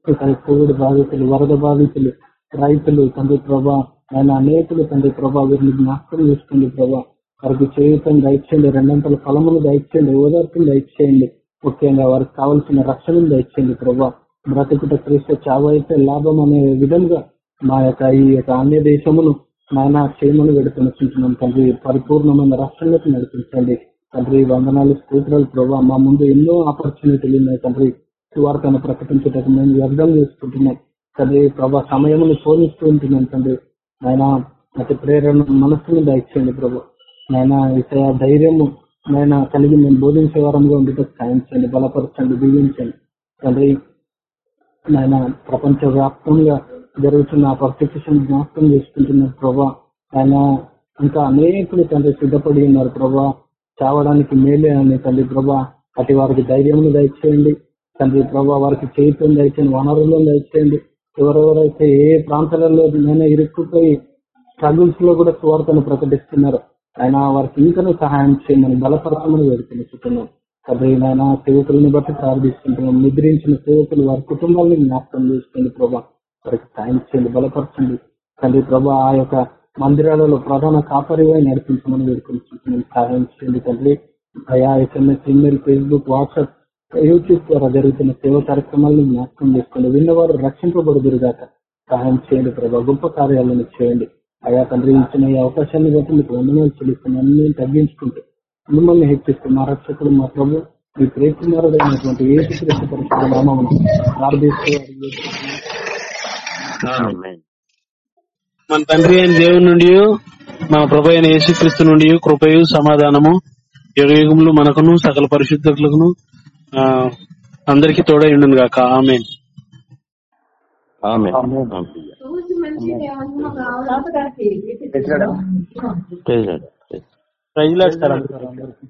తండ్రి కోవిడ్ బాధితులు వరద బాధితులు రైతులు తండ్రి ప్రభా ఆయన అనేకులు తండ్రి ప్రభా వీరిని జ్ఞాపకం చేసుకోండి ప్రభా. వారికి చేయుతం దయచేయండి రెండంతల ఫలములు దయచేయండి ఓదార్పులు దయచేయండి. ముఖ్యంగా వారికి కావలసిన రక్షణను దయచేయండి ప్రభా. బ్రతుకుట క్రీస్తు చావైతే అయితే లాభం అనే విధంగా మా యొక్క ఈ యొక్క అన్య దేశమును నాయన క్షేమను వెడుకొనిచుంటున్నాం తండ్రి. పరిపూర్ణమైన రక్షణలకు నడిపించండి. తండ్రి వందనాలు స్తోత్రాలు ప్రభావ మా ముందు ఎన్నో ఆపర్చునిటీలు ఉన్నాయి తండ్రి. సువార్తను ప్రకటించేటట్టు మేము వ్యర్థం చేసుకుంటున్నాం. తండ్రి ప్రభా సమయమును పోలిస్తూ ఉంటున్నాం తండ్రి. ఆయన అతి ప్రేరణ మనస్సును దయచేయండి ప్రభు. నాయన ఇతర ధైర్యము నాయన కలిగి మేము బోధించే వారంగా ఉండేటట్టు సాయం చేయండి బలపరచండి దీవించండి. తండ్రి నాయన ప్రపంచ వ్యాప్తంగా జరుగుతున్న పర్సిక్యూషన్ జ్ఞాపకం చేసుకుంటున్నారు ప్రభా ఆయన ఇంకా అనేకులు తండ్రి సిద్ధపడి ఉన్నారు ప్రభా. చావడానికి మేలే అని తండ్రి ప్రభా అటు వారికి ధైర్యం దయచేయండి. తండ్రి ప్రభా వారికి చేతులను దయచేయండి వనరులు దయచేయండి ఎవరెవరైతే ఏ ప్రాంతాలలో నేను ఇరుక్కుపోయి స్ట్రగుల్స్లో కూడా స్వార్థను ప్రకటిస్తున్నారు ఆయన వారికి ఇంకనూ సహాయం చేయమని బలపరచమని వేడుకుంటున్నాం తండ్రి నాయన సేవకులను బట్టి ప్రార్థిస్తుంటున్నాం. నిద్రించిన సేవకులు వారి కుటుంబాలను జ్ఞాపకం చేసుకోండి ప్రభా. వారికి సాయం చేయండి బలపరచండి. తండ్రి ప్రభా ఆ యొక్క మందిరాలలో ప్రధాన కాపరివై నడిపించమని వేడుకుంటున్నాం సహాయం చేయండి తండ్రి. అయా SMS email Facebook WhatsApp YouTube ద్వారా జరుగుతున్న సేవ కార్యక్రమాలను జ్ఞాపకం చేసుకోండి విన్నవారు రక్షింపబడుదురుగాక సహాయం చేయండి ప్రభా గొప్ప కార్యాలను చేయండి అయా తండ్రి ఇచ్చిన ఈ అవకాశాన్ని బట్టి మీకు వందనాలు చెల్లిస్తున్నాను అన్ని తగ్గించుకుంటూ మిమ్మల్ని హెచ్చిస్తూ మా రక్షకుడు మా ప్రభు మీ ప్రేకుమారుడైనటువంటి ఏ ప్రార్థిస్తూ. మన తండ్రి అయిన దేవుని నుండి మన ప్రభు అయిన యేసుక్రీస్తు నుండి కృపయు సమాధానము యుగ యుగములు మనకును సకల పరిశుద్ధులకును ఆ, అందరికీ తోడై ఉండును గాక. ఆమె ప్రైజ్ లార్డ్ సార్ అందరికీ.